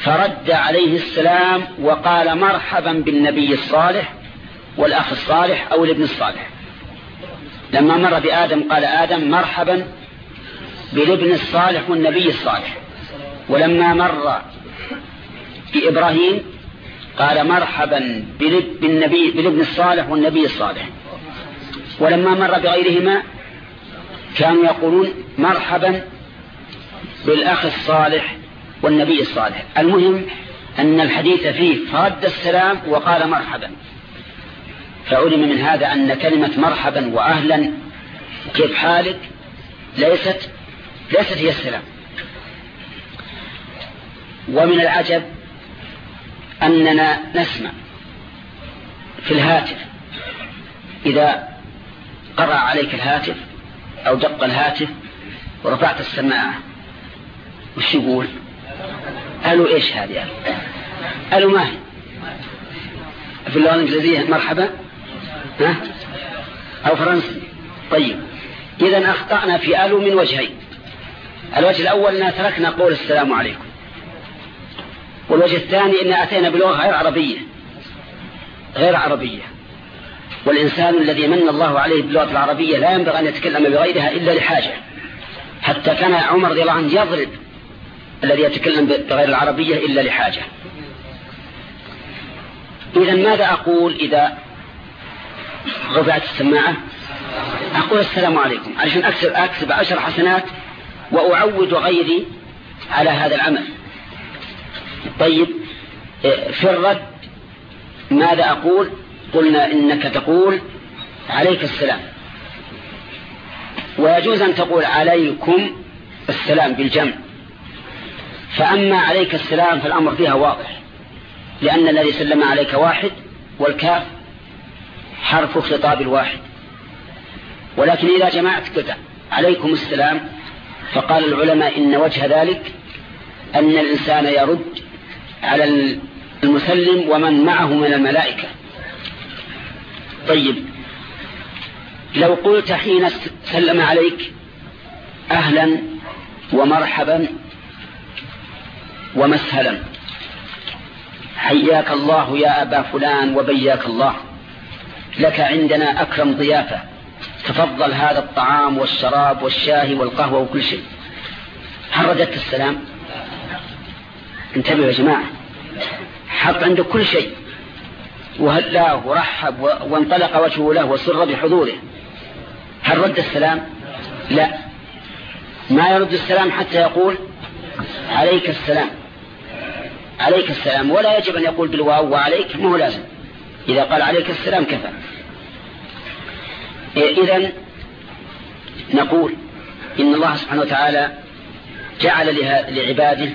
فرد عليه السلام وقال مرحبا بالنبي الصالح والأخ الصالح أو الابن الصالح. لما مر بآدم قال آدم مرحبا بالابن الصالح والنبي الصالح. ولما مر بإبراهيم قال مرحبا بالنبي بالابن الصالح والنبي الصالح. ولما مر بغيرهما كانوا يقولون مرحبا بالأخ الصالح والنبي الصالح. المهم أن الحديث فيه فرد السلام وقال مرحبا. فعلم من هذا أن كلمة مرحبا وأهلا كيف حالك؟ ليست ليست هي السلام. ومن العجب أننا نسمع في الهاتف. إذا قرأ عليك الهاتف أو دق الهاتف ورفعت السماعة وش يقول؟ قالوا إيش هذه؟ قالوا ما هي. في اللغة الإنجليزية مرحبا. ها؟ أو فرنسي. طيب. إذا أخطأنا في ألو من وجهين. الوجه الأول أننا تركنا قول السلام عليكم. والوجه الثاني أن أتينا بلغة غير عربية. غير عربية. والإنسان الذي من الله عليه باللغة العربية لا ينبغي أن يتكلم بغيرها إلا لحاجة. حتى كان عمر رضي الله عنه يضرب الذي يتكلم بغير العربية إلا لحاجة. إذا ماذا أقول إذا رفعت السماعة؟ أقول السلام عليكم. عشان أكسب, أكسب عشر حسنات وأعود غيري على هذا العمل. طيب في الرد ماذا أقول؟ قلنا إنك تقول عليك السلام. ويجوز أن تقول عليكم السلام بالجمع. فأما عليك السلام فالأمر فيها واضح لأن الذي سلم عليك واحد والكاف حرف خطاب الواحد. ولكن إذا جمعت قلت عليكم السلام فقال العلماء إن وجه ذلك أن الإنسان يرد على المسلم ومن معه من الملائكة. طيب. لو قلت حين سلم عليك أهلا ومرحبا ومسهلا حياك الله يا أبا فلان وبياك الله. لك عندنا أكرم ضيافة. تفضل هذا الطعام والشراب والشاي والقهوة وكل شيء. هل رددت السلام؟ انتبهوا يا جماعة. حط عنده كل شيء. وهلاه ورحب وانطلق وجهه له وسر بحضوره. هل رد السلام؟ لا. ما يرد السلام حتى يقول عليك السلام. عليك السلام. ولا يجب أن يقول بالواو وعليك ما هو لازم. إذا قال عليك السلام كفى. إذا نقول إن الله سبحانه وتعالى جعل لعباده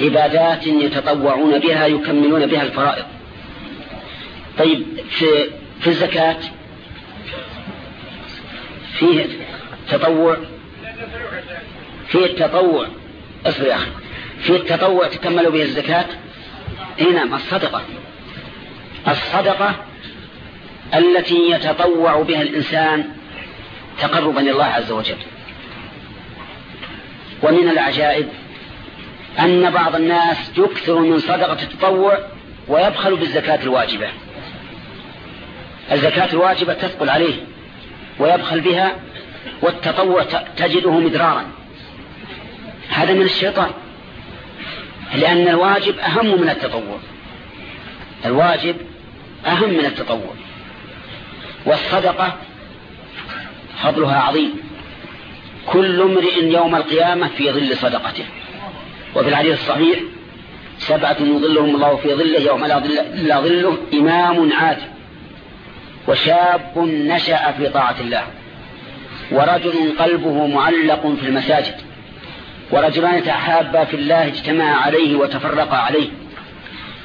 عبادات يتطوعون بها يكملون بها الفرائض. طيب في, في الزكاة فيه تطوع؟ فيه التطوع. اصبر يا أخي. فيه التطوع تكمل به الزكاة؟ إي نعم الصدقة. الصدقة التي يتطوع بها الإنسان تقربا لله عز وجل. ومن العجائب أن بعض الناس يكثر من صدقة التطوع ويبخل بالزكاة الواجبة. الزكاة الواجبة تثقل عليه ويبخل بها والتطوع تجده مدرارا. هذا من الشيطان لأن الواجب أهم من التطوع. الواجب أهم من التطوع. والصدقة فضلها عظيم. كل امرئ يوم القيامة في ظل صدقته. وفي الحديث الصحيح سبعة يظلهم الله في ظله يوم لا ظل إلا ظله إمام عادل وشاب نشأ في طاعة الله ورجل قلبه معلق في المساجد ورجلان تحابا في الله اجتمعا عليه وتفرقا عليه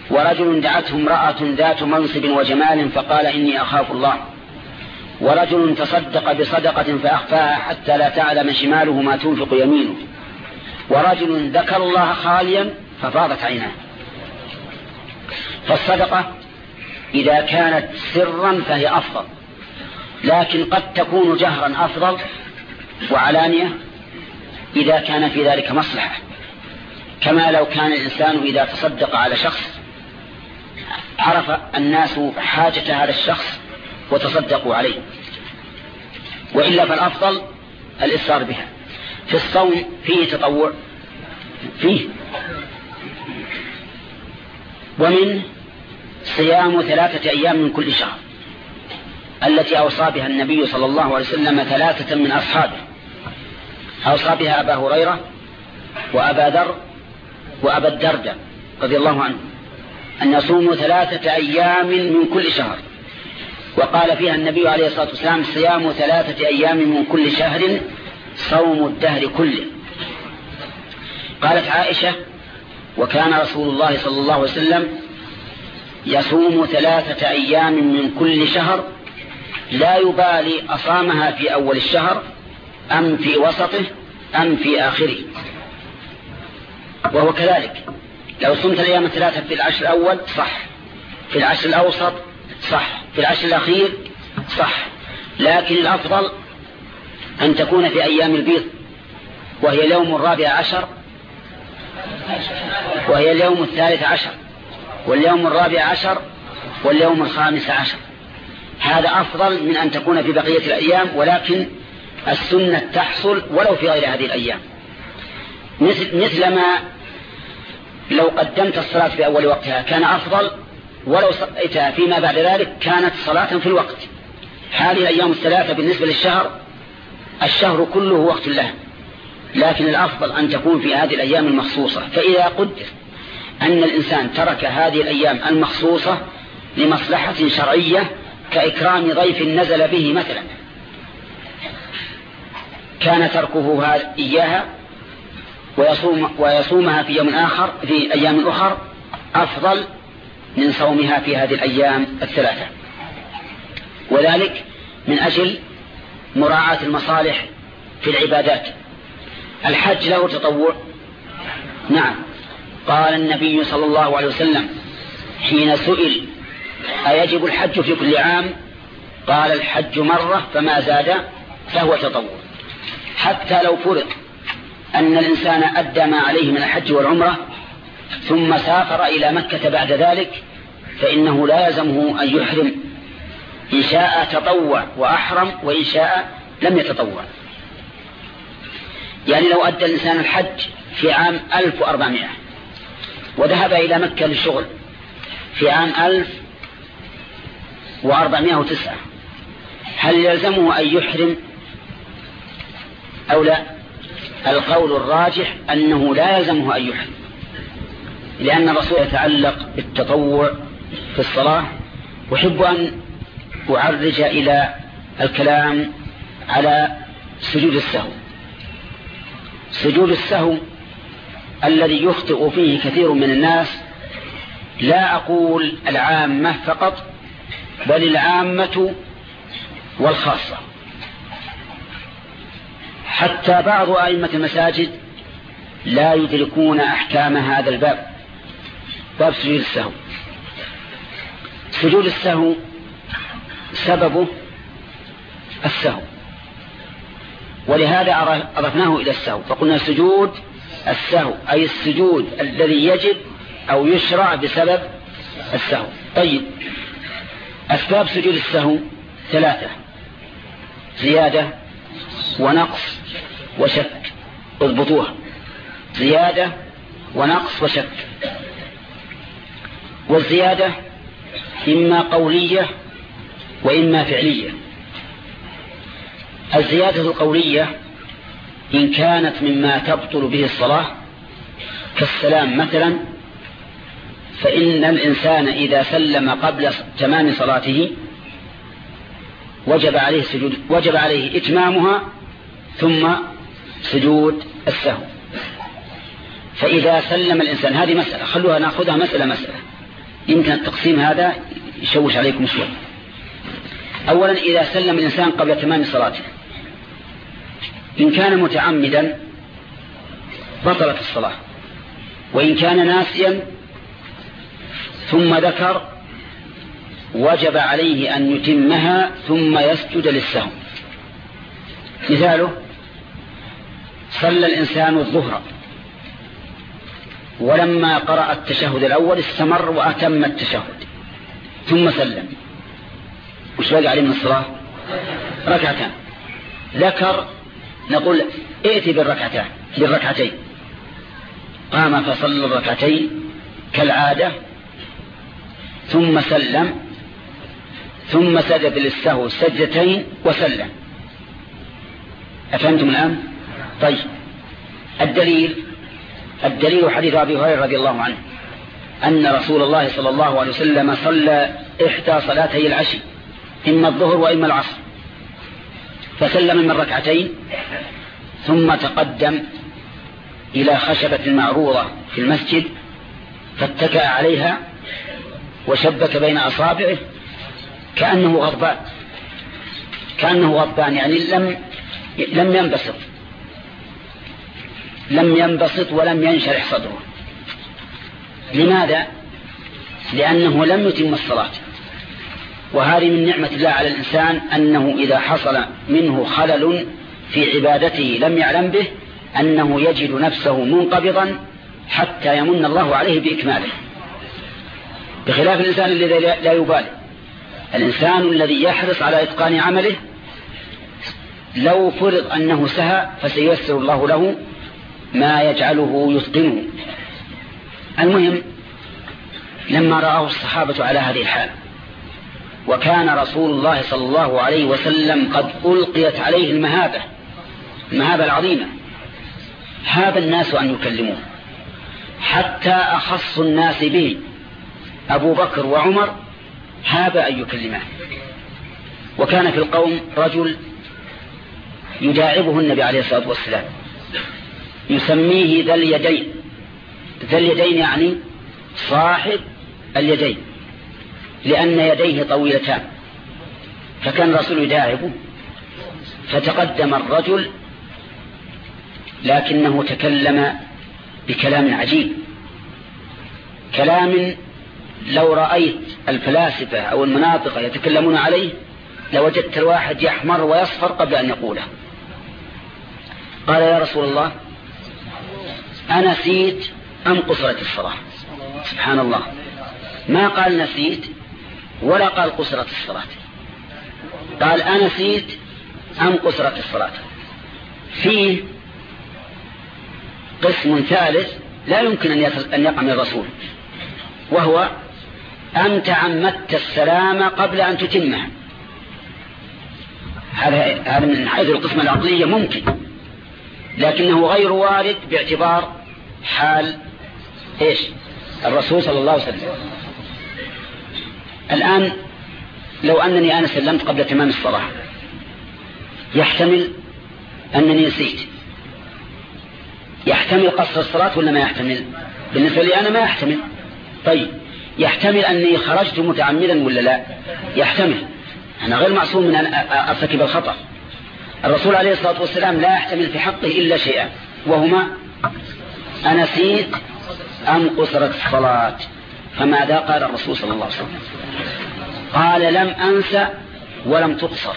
ورجل دعته امرأة ذات منصب وجمال فقال إني أخاف الله ورجل تصدق بصدقة فأخفاها حتى لا تعلم شماله ما تنفق يمينه ورجل ذكر الله خاليا ففاضت عيناه. فالصدقة إذا كانت سرا فهي أفضل لكن قد تكون جهرا أفضل وعلانية إذا كان في ذلك مصلحة. كما لو كان الإنسان إذا تصدق على شخص عرف الناس حاجة هذا الشخص وتصدقوا عليه. وإلا فالأفضل الإصرار بها. في الصوم فيه تطوع. فيه. ومن صيام ثلاثة أيام من كل شهر التي أوصى بها النبي صلى الله عليه وسلم ثلاثة من أصحابه. أوصى بها أبا هريرة وأبا ذر وأبا الدردة رضي الله عنه أن يصوموا ثلاثة أيام من كل شهر. وقال فيها النبي عليه الصلاة والسلام صيام ثلاثة أيام من كل شهر صوم الدهر كله. قالت عائشة وكان رسول الله صلى الله عليه وسلم يصوم ثلاثة أيام من كل شهر لا يبالي أصامها في أول الشهر أم في وسطه أم في آخره. وهو كذلك. لو صمت الأيام الثلاثة في العشر الأول صح في العشر الأوسط صح في العشر الأخير صح لكن الأفضل أن تكون في أيام البيض. وهي اليوم الرابع عشر. وهي اليوم الثالث عشر. واليوم الرابع عشر واليوم الخامس عشر. هذا أفضل من أن تكون في بقية الأيام ولكن السنة تحصل ولو في غير هذه الأيام. مثل, ما لو قدمت الصلاة في أول وقتها كان أفضل ولو صليتها فيما بعد ذلك كانت صلاة في الوقت. هذه الأيام الثلاثة بالنسبة للشهر الشهر كله وقت له. لكن الأفضل أن تكون في هذه الأيام المخصوصة. فإذا قدر أن الإنسان ترك هذه الأيام المخصوصة لمصلحة شرعية كإكرام ضيف نزل به مثلا. كان تركه إياها ويصوم ويصومها في يوم آخر في أيام أخر أفضل من صومها في هذه الأيام الثلاثة. وذلك من أجل مراعاة المصالح في العبادات. الحج له تطوع. نعم. قال النبي صلى الله عليه وسلم حين سئل أيجب الحج في كل عام؟ قال الحج مرة فما زاد فهو تطوع. حتى لو فرض أن الإنسان أدى ما عليه من الحج والعمرة ثم سافر إلى مكة بعد ذلك فإنه لا يلزمه أن يحرم. إن شاء تطوع وأحرم وإن شاء لم يتطوع. يعني لو أدى الإنسان الحج في عام 1400 وذهب إلى مكة للشغل في عام 1409 هل يلزمه أن يحرم أو لا؟ القول الراجح أنه لا يلزمه أن يحرم لأن الرسول يتعلق بالتطوع في الصلاة أحب أن أعرج إلى الكلام على سجود السهو. سجود السهو الذي يخطئ فيه كثير من الناس لا أقول العامة فقط بل العامة والخاصة. حتى بعض أئمة المساجد لا يدركون أحكام هذا الباب. باب سجود السهو. سجود السهو سببه السهو. ولهذا أضفناه إلى السهو. فقلنا سجود السهو أي السجود الذي يجب أو يشرع بسبب السهو. طيب أسباب سجود السهو ثلاثة زيادة ونقص وشك. اضبطوها. زيادة ونقص وشك. والزيادة إما قولية وإما فعلية. الزيادة القولية إن كانت مما تبطل به الصلاة كالسلام مثلا فإن الإنسان إذا سلم قبل تمام صلاته وجب عليه سجود وجب عليه إتمامها ثم سجود السهو. فإذا سلم الإنسان هذه مسألة خلوها نأخذها مسألة مسألة. يمكن التقسيم هذا يشوش عليكم شوي. أولا إذا سلم الإنسان قبل تمام صلاته. إن كان متعمدا بطلت الصلاة. وإن كان ناسيا ثم ذكر وجب عليه أن يتمها ثم يسجد للسهو. مثاله صلى الإنسان الظهر. ولما قرأ التشهد الأول استمر وأتم التشهد. ثم سلم. وش بقى عليه من الصلاة؟ ركعتان. ذكر نقول ائتي بالركعتين بالركعتين. قام فصلى الركعتين كالعادة ثم سلم ثم سجد للسهو سجدتين وسلم. أفهمتم الآن؟ طيب. الدليل الدليل حديث أبي هريرة رضي الله عنه أن رسول الله صلى الله عليه وسلم صلى إحدى صلاتي العشي. إما الظهر وإما العصر. فسلم من ركعتين ثم تقدم إلى خشبة معروضة في المسجد فاتكأ عليها وشبك بين أصابعه كأنه غضبان. كأنه غضبان يعني لم لم ينبسط. لم ينبسط ولم ينشرح صدره. لماذا؟ لأنه لم يتم الصلاة. وهذه من نعمة الله على الإنسان أنه إذا حصل منه خلل في عبادته لم يعلم به أنه يجد نفسه منقبضا حتى يمن الله عليه بإكماله. بخلاف الإنسان الذي لا يبالي. الإنسان الذي يحرص على إتقان عمله لو فرض أنه سهى فسييسر الله له ما يجعله يتقنه. المهم لما رآه الصحابة على هذه الحال وكان رسول الله صلى الله عليه وسلم قد ألقيت عليه المهابة المهابة العظيمة. هاب الناس أن يكلموه. حتى أخص الناس به أبو بكر وعمر هاب أن يكلمه وكان في القوم رجل يداعبه النبي عليه الصلاة والسلام. يسميه ذا اليدين. ذا اليدين يعني صاحب اليدين. لأن يديه طويلتان. فكان الرسول يداعبه. فتقدم الرجل لكنه تكلم بكلام عجيب. كلام لو رأيت الفلاسفة أو المناطق يتكلمون عليه لوجدت الواحد يحمر ويصفر قبل أن يقوله. قال يا رسول الله أنسيت أم قصرت الصلاة؟ سبحان الله. ما قال نسيت؟ ولا قال قصرت الصلاة. قال أنسيت أم قصرت الصلاة. فيه قسم ثالث لا يمكن أن يقع من الرسول وهو أن تعمدت السلام قبل أن تتمه هذا من حيث القسمة العقلية ممكن لكنه غير وارد باعتبار حال إيش؟ الرسول صلى الله عليه وسلم. الآن لو أنني أنا سلمت قبل تمام الصلاة يحتمل أنني نسيت. يحتمل قصر الصلاة ولا ما يحتمل؟ بالنسبة لي أنا ما يحتمل. طيب يحتمل أني خرجت متعمدا ولا لا؟ يحتمل. أنا غير معصوم من أن أرتكب الخطأ. الرسول عليه الصلاة والسلام لا يحتمل في حقه إلا شيئا وهما أنسيت أم قصرت الصلاة. فماذا قال الرسول صلى الله عليه وسلم. قال لم أنسى ولم تقصر.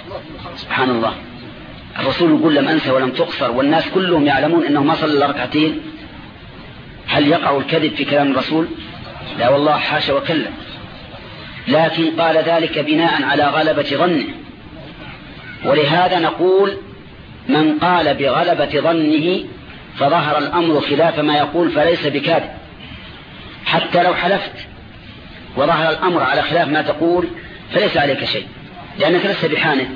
سبحان الله. الرسول يقول لم أنسى ولم تقصر والناس كلهم يعلمون أنه ما صلى ركعتين هل يقع الكذب في كلام الرسول؟ لا والله حاشا وكلا. لكن قال ذلك بناء على غلبة ظنه. ولهذا نقول من قال بغلبة ظنه فظهر الأمر خلاف ما يقول فليس بكاذب. حتى لو حلفت وظهر الأمر على خلاف ما تقول فليس عليك شيء لأنك لست بحانه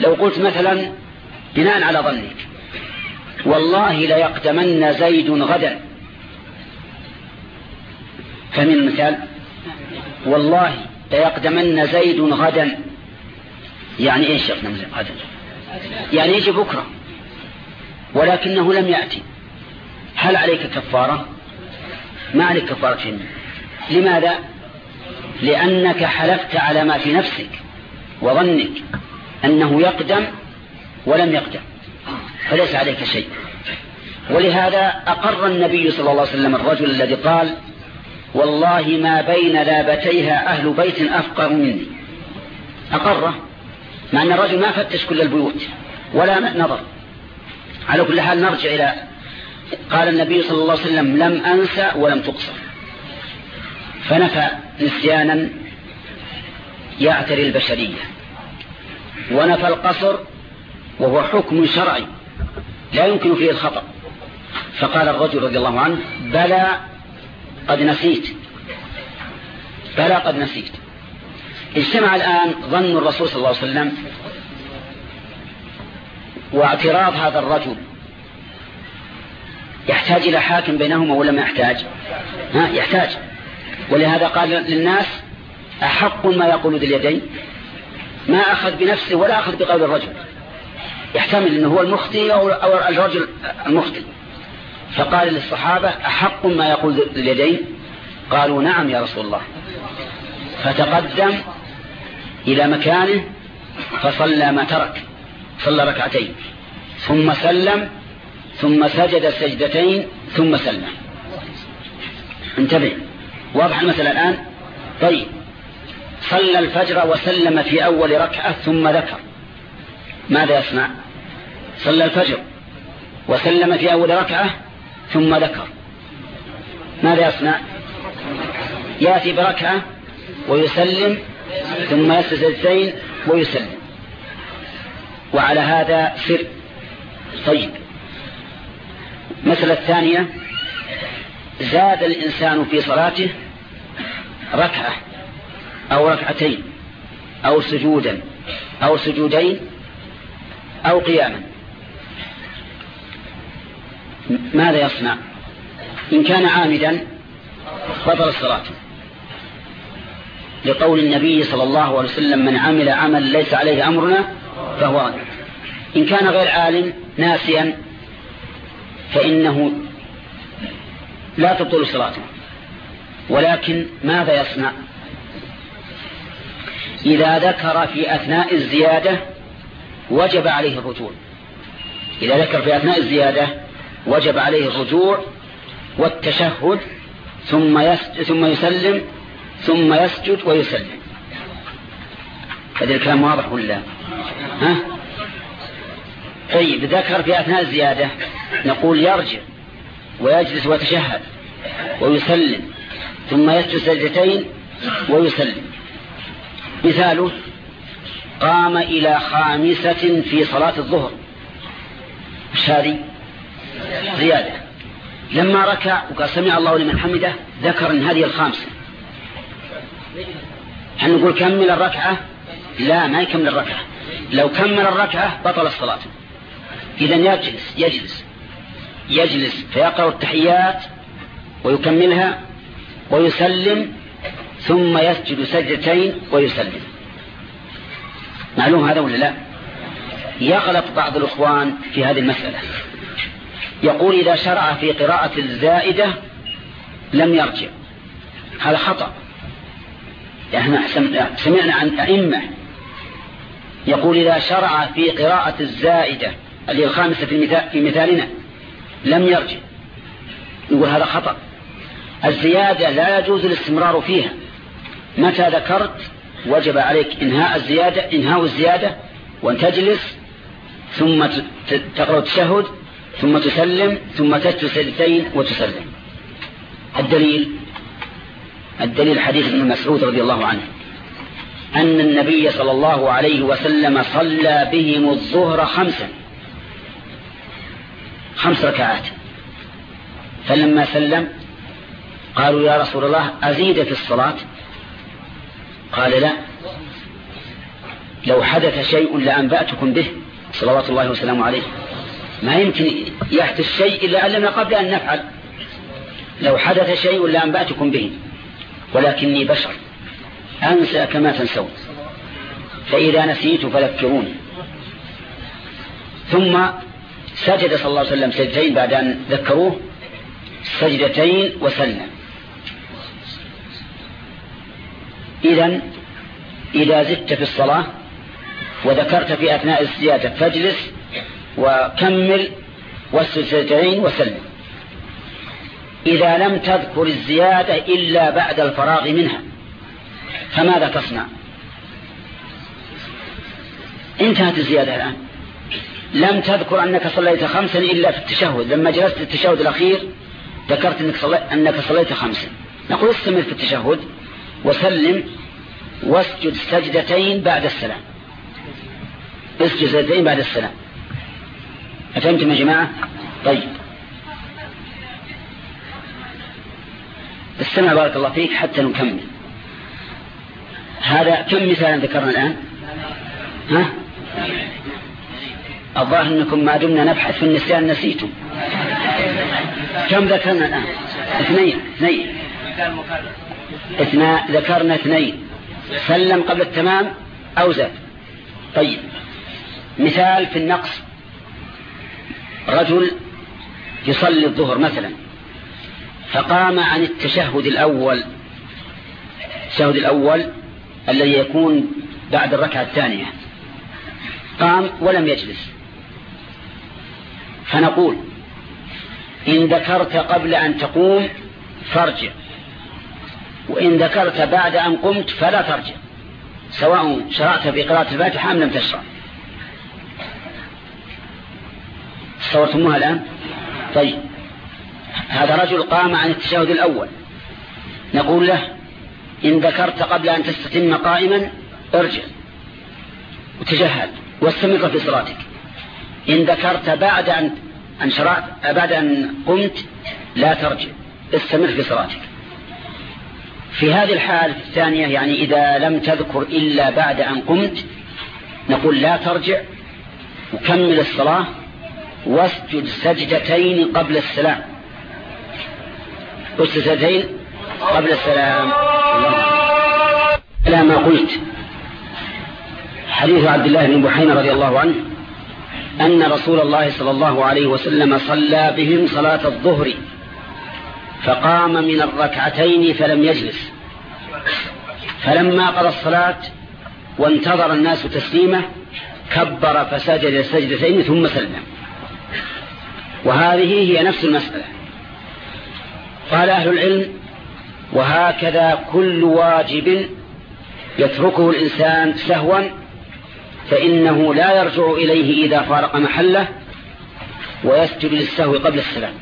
لو قلت مثلا بناء على ظنك والله ليقدمن زيد غدا. فمن المثال؟ والله ليقدمن زيد غدا. يعني إيش يقدم غدا؟ يعني يجي بكرة ولكنه لم يأتي. هل عليك كفارة؟ ما عليك كفارة شيء لماذا؟ لأنك حلفت على ما في نفسك وظنك أنه يقدم ولم يقدم فليس عليك شيء. ولهذا أقر النبي صلى الله عليه وسلم الرجل الذي قال والله ما بين لابتيها أهل بيت أفقر مني. أقره مع أن الرجل ما فتش كل البيوت ولا نظر. على كل حال نرجع إلى قال النبي صلى الله عليه وسلم لم أنسى ولم تقصر. فنفى نسيانا يعتري البشرية. ونفى القصر وهو حكم شرعي لا يمكن فيه الخطأ. فقال الرجل رضي الله عنه بلى قد نسيت. بلى قد نسيت. اجتمع الآن ظن الرسول صلى الله عليه وسلم واعتراض هذا الرجل يحتاج إلى حاكم بينهما ولا ما يحتاج؟ ها يحتاج. ولهذا قال للناس أحق ما يقول ذي اليدين؟ ما أخذ بنفسه ولا أخذ بقول الرجل. يحتمل أنه هو المخطي أو الرجل المخطي. فقال للصحابة أحق ما يقول ذي اليدين؟ قالوا نعم يا رسول الله. فتقدم إلى مكانه فصلى ما ترك. صلى ركعتين. ثم سلم ثم سجد سجدتين ثم سلم. انتبه. واضح المسألة الآن؟ طيب. صلى الفجر وسلم في أول ركعة ثم ذكر. ماذا يصنع؟ صلى الفجر وسلم في أول ركعة ثم ذكر. ماذا يصنع؟ يأتي بركعة ويسلم ثم يسجد سجدتين ويسلم. وعلى هذا سر. طيب. المسألة الثانية زاد الإنسان في صلاته ركعة أو ركعتين أو سجودا أو سجودين أو قياما. ماذا يصنع؟ إن كان عامدا بطل الصلاة. لقول النبي صلى الله عليه وسلم من عمل عمل ليس عليه أمرنا فهو إن كان غير عالم ناسيا فإنه لا تبطل صلاته. ولكن ماذا يصنع؟ إذا ذكر في أثناء الزيادة وجب عليه الرجوع. إذا ذكر في أثناء الزيادة وجب عليه الرجوع والتشهد ثم ثم يسلم ثم يسجد ويسلم. هذا الكلام واضح ولا ها؟ طيب ذكر في أثناء الزيادة نقول يرجع ويجلس ويتشهد ويسلم ثم يسجد سجدتين ويسلم. مثاله قام إلى خامسة في صلاة الظهر. هذه؟ زيادة. لما ركع وقال سمع الله لمن حمده ذكر إن هذه الخامسة. هل نقول كمل الركعة؟ لا ما يكمل الركعة. لو كمل الركعة بطل الصلاة. إذا يجلس يجلس يجلس فيقرأ التحيات ويكملها ويسلم ثم يسجد سجدتين ويسلم. معلوم هذا ولا لا؟ يغلط بعض الإخوان في هذه المسألة. يقول إذا شرع في قراءة الزائدة لم يرجع. هذا خطأ. إحنا سمعنا عن أئمة يقول إذا شرع في قراءة الزائدة اللي الخامسة في, المثال في مثالنا. لم يرجع. يقول هذا خطأ. الزيادة لا يجوز الاستمرار فيها. متى ذكرت وجب عليك إنهاء الزيادة إنهاء الزيادة وأن تجلس ثم تقرأ التشهد ثم تسلم ثم تسجد سجدتين وتسلم. الدليل الدليل حديث ابن مسعود رضي الله عنه. أن النبي صلى الله عليه وسلم صلى بهم الظهر خمسا. خمس ركعات. فلما سلم قالوا يا رسول الله أزيد في الصلاة؟ قال لا. لو حدث شيء لأنبأتكم به. صلوات الله وسلامه عليه. ما يمكن يحدث شيء إلا علمنا قبل أن نفعل. لو حدث شيء لأنبأتكم به. ولكني بشر. أنسى كما تنسون. فإذا نسيت فذكروني. ثم سجد صلى الله عليه وسلم سجدتين بعد أن ذكروه سجدتين وسلم. إذا إذا زدت في الصلاة وذكرت في أثناء الزيادة فاجلس وكمل والسجدتين وسلم. إذا لم تذكر الزيادة إلا بعد الفراغ منها فماذا تصنع؟ انتهت الزيادة الآن. لم تذكر أنك صليت خمسا إلا في التشهد. لما جلست التشهد الأخير ذكرت أنك, صلي... أنك صليت خمسا. نقول استمر في التشهد وسلم واسجد سجدتين بعد السلام. اسجد سجدتين بعد السلام. أفهمتم يا جماعة؟ طيب. استمع بارك الله فيك حتى نكمل. هذا كم مثال ذكرنا الآن؟ ها؟ الظاهر أنكم ما دمنا نبحث في النسيان نسيتم. كم ذكرنا الآن؟ اثنين اثنين. اثنين ذكرنا اثنين. سلم قبل التمام أو زاد. طيب. مثال في النقص. رجل يصلي الظهر مثلا فقام عن التشهد الأول. التشهد الأول الذي يكون بعد الركعة الثانية. قام ولم يجلس. فنقول إن ذكرت قبل أن تقوم فارجع وإن ذكرت بعد أن قمت فلا ترجع سواء شرعت في قراءة الفاتحة أم لم تشرع. صورتموها الآن؟ طيب. هذا رجل قام عن التشهد الأول. نقول له إن ذكرت قبل أن تستتم قائما ارجع وتجهد واستمر في صلاتك. إن ذكرت بعد أن أن شرعت بعد أن قمت لا ترجع. استمر في صلاتك. في هذه الحالة الثانية يعني إذا لم تذكر إلا بعد أن قمت نقول لا ترجع وكمل الصلاة واسجد سجدتين قبل السلام. سجدتين قبل السلام. لا ما قلت. حديث عبد الله بن بحين رضي الله عنه أن رسول الله صلى الله عليه وسلم صلى بهم صلاة الظهر فقام من الركعتين فلم يجلس. فلما قضى الصلاة وانتظر الناس تسليمه كبر فسجد سجدتين ثم سلم. وهذه هي نفس المسألة. قال أهل العلم وهكذا كل واجب يتركه الإنسان سهوا فإنه لا يرجع إليه إذا فارق محله ويسجد للسهو قبل السلام.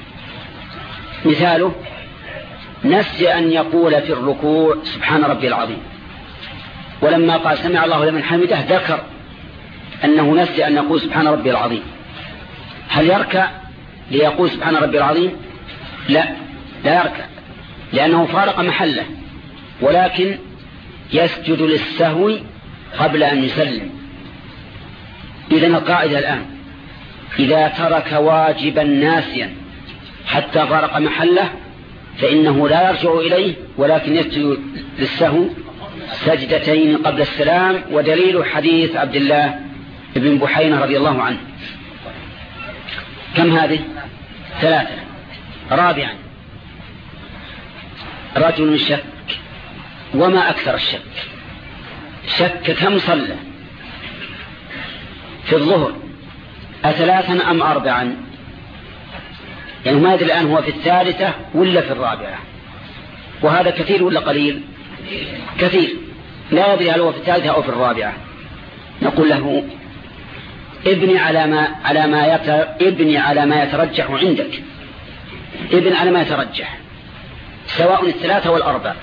مثاله نسي أن يقول في الركوع سبحان ربي العظيم. ولما قال سمع الله لمن حمده ذكر أنه نسي أن يقول سبحان ربي العظيم. هل يركع ليقول سبحان ربي العظيم؟ لا لا يركع لأنه فارق محله ولكن يسجد للسهو قبل أن يسلم. إذا القاعدة الآن. إذا ترك واجبا ناسيا حتى فارق محله فإنه لا يرجع إليه ولكن يسجد للسهو سجدتين قبل السلام ودليل حديث عبد الله بن بحينة رضي الله عنه. كم هذه؟ ثلاثة. رابعا. رجل شك وما أكثر الشك؟ شك كم صلى؟ في الظهر أثلاثا أم أربعا؟ يعني ما يدري الآن هو في الثالثة ولا في الرابعة. وهذا كثير ولا قليل؟ كثير. لا يدري هل هو في الثالثة أو في الرابعة. نقول له ابني على ما على ما ابني على ما يترجح عندك. ابن على ما يترجح. سواء الثلاثة والأربع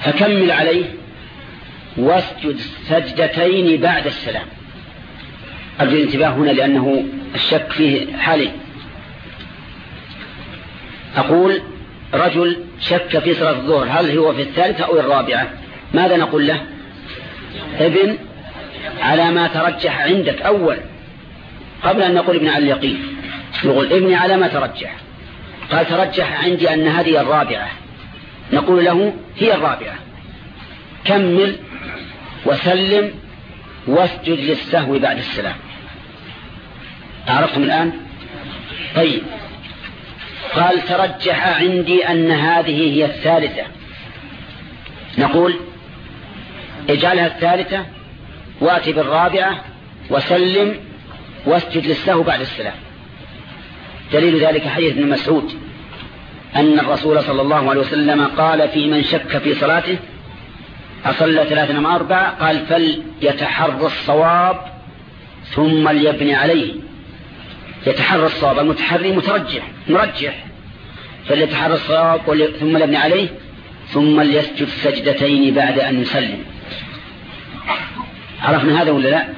فكمل عليه. واسجد سجدتين بعد السلام. أرجو الانتباه هنا لأنه الشك فيه حالي. أقول رجل شك في صلاة الظهر هل هو في الثالثة أو الرابعة؟ ماذا نقول له؟ ابن على ما ترجح عندك. أول قبل أن نقول ابن على اليقين نقول ابني على ما ترجح. قال ترجح عندي أن هذه الرابعة. نقول له هي الرابعة. كمل وسلم واسجد للسهو بعد السلام. عرفتم الآن؟ طيب. قال ترجح عندي أن هذه هي الثالثة. نقول اجعلها الثالثة واتي بالرابعة وسلم واسجد للسهو بعد السلام. دليل ذلك حديث ابن مسعود أن الرسول صلى الله عليه وسلم قال في من شك في صلاته أصلى ثلاثة أم أربعة قال فليتحرى الصواب ثم ليبني عليه. يتحرى الصواب المتحري مترجح مرجح. فليتحرى الصواب ثم ليبني عليه ثم ليسجد سجدتين بعد أن يسلم عرفنا هذا ولا لا؟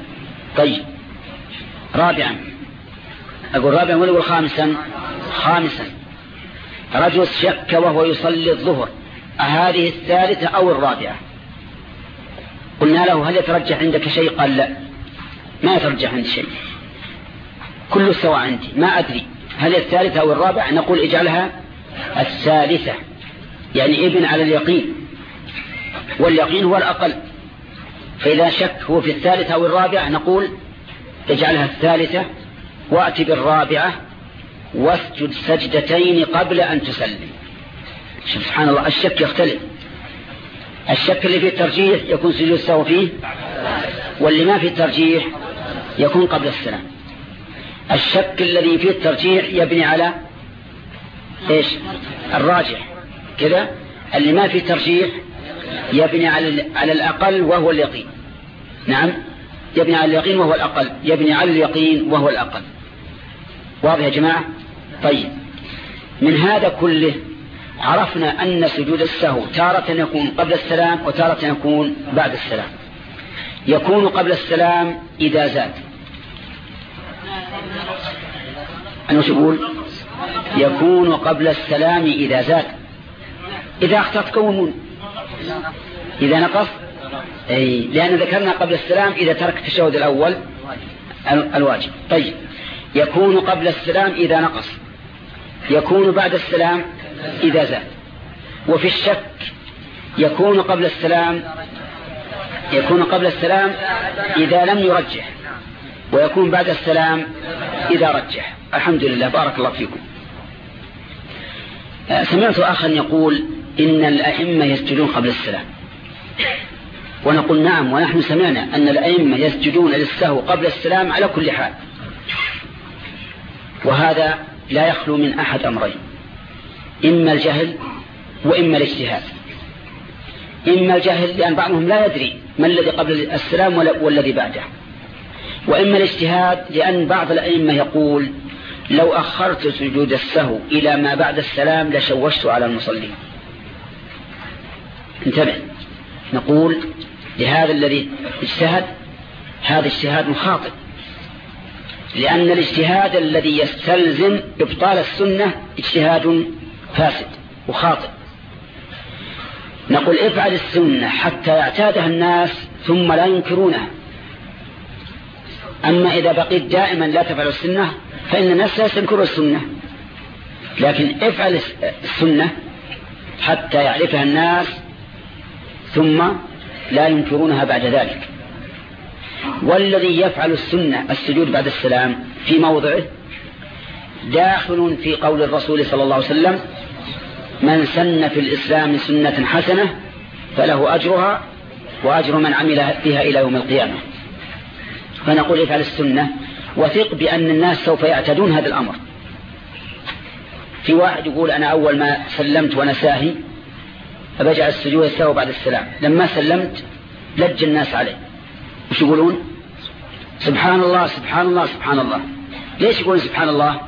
طيب. رابعا. أقول رابعا ولا أقول خامسا؟ خامسا. رجل شك وهو يصلي الظهر. أهذه الثالثة أو الرابعة؟ قلنا له هل يترجح عندك شيء؟ قال لا. ما يترجح عندي شيء. كل سواء عندي. ما أدري هل الثالثة أو الرابعة؟ نقول اجعلها الثالثة. يعني ابن على اليقين. واليقين هو الأقل. فإذا شك هو في الثالثة أو الرابعة نقول اجعلها الثالثة وأتي بالرابعة واسجد سجدتين قبل أن تسلم. سبحان الله الشك يختلف. الشك اللي فيه الترجيح يكون سجود السهو فيه واللي ما فيه الترجيح يكون قبل السلام. الشك الذي فيه الترجيح يبني على إيش؟ الراجح. كذا؟ اللي ما فيه ترجيح يبني على على الأقل وهو اليقين. نعم؟ يبني على اليقين وهو الأقل. يبني على اليقين وهو الأقل. واضح يا جماعة؟ طيب. من هذا كله عرفنا أن سجود السهو تارة يكون قبل السلام وتارة يكون بعد السلام. يكون قبل السلام إذا زاد. أنا وش أقول؟ يكون قبل السلام إذا زاد. إذا اخترت كون إذا نقص؟ أي لأن ذكرنا قبل السلام إذا ترك التشهد الأول الواجب. طيب. يكون قبل السلام إذا نقص. يكون بعد السلام إذا زاد. وفي الشك يكون قبل السلام يكون قبل السلام إذا لم يرجح ويكون بعد السلام إذا رجح. الحمد لله. بارك الله فيكم. سمعت أخا يقول إن الأئمة يسجدون قبل السلام. ونقول نعم ونحن سمعنا أن الأئمة يسجدون للسهو قبل السلام على كل حال. وهذا لا يخلو من أحد أمرين. إما الجهل وإما الاجتهاد. إما الجهل لأن بعضهم لا يدري ما الذي قبل السلام والذي بعده. وإما الاجتهاد لأن بعض الأئمة يقول لو أخرت سجود السهو إلى ما بعد السلام لشوشت على المصلين انتبه. نقول لهذا الذي اجتهد هذا اجتهاد خاطئ لأن الاجتهاد الذي يستلزم إبطال السنة اجتهاد فاسد وخاطئ. نقول افعل السنة حتى يعتادها الناس ثم لا ينكرونها. أما إذا بقيت دائما لا تفعل السنة فإن الناس لا يستنكروا السنة. لكن افعل السنة حتى يعرفها الناس ثم لا ينكرونها بعد ذلك. والذي يفعل السنة السجود بعد السلام في موضعه داخل في قول الرسول صلى الله عليه وسلم من سن في الإسلام سنة حسنة فله أجرها وأجر من عمل بها إلى يوم القيامة. فنقول افعل السنة وثق بأن الناس سوف يعتدون هذا الأمر. في واحد يقول أنا أول ما سلمت وأنا ساهي أبجع السجود السهو بعد السلام. لما سلمت لج الناس عليه. وش يقولون؟ سبحان الله سبحان الله سبحان الله. ليش يقولون سبحان الله؟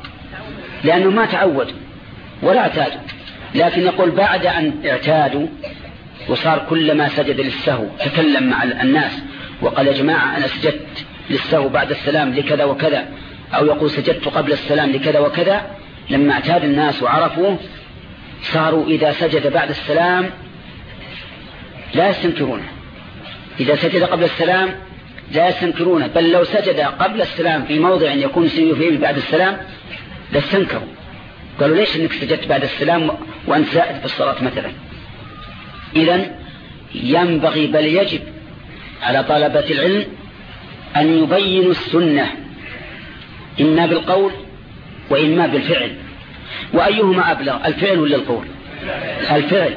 لأنه ما تعود ولا اعتادوا لكن يقول بعد أن اعتادوا وصار كلما سجد للسهو تكلم مع الناس وقال يا جماعة أنا سجدت للسهو بعد السلام لكذا وكذا أو يقول سجدت قبل السلام لكذا وكذا لما اعتاد الناس وعرفوا صاروا إذا سجد بعد السلام لا يستنكرونه. إذا سجد قبل السلام لا يستنكرونه. بل لو سجد قبل السلام في موضع يكون سجد فيه بعد السلام لاستنكروا قالوا ليش إنك سجدت بعد السلام وأنت زائد في الصلاة مثلا؟ اذا ينبغي بل يجب على طلبة العلم أن يبينوا السنة إما بالقول وإما بالفعل. وأيهما أبلغ الفعل ولا القول؟ الفعل.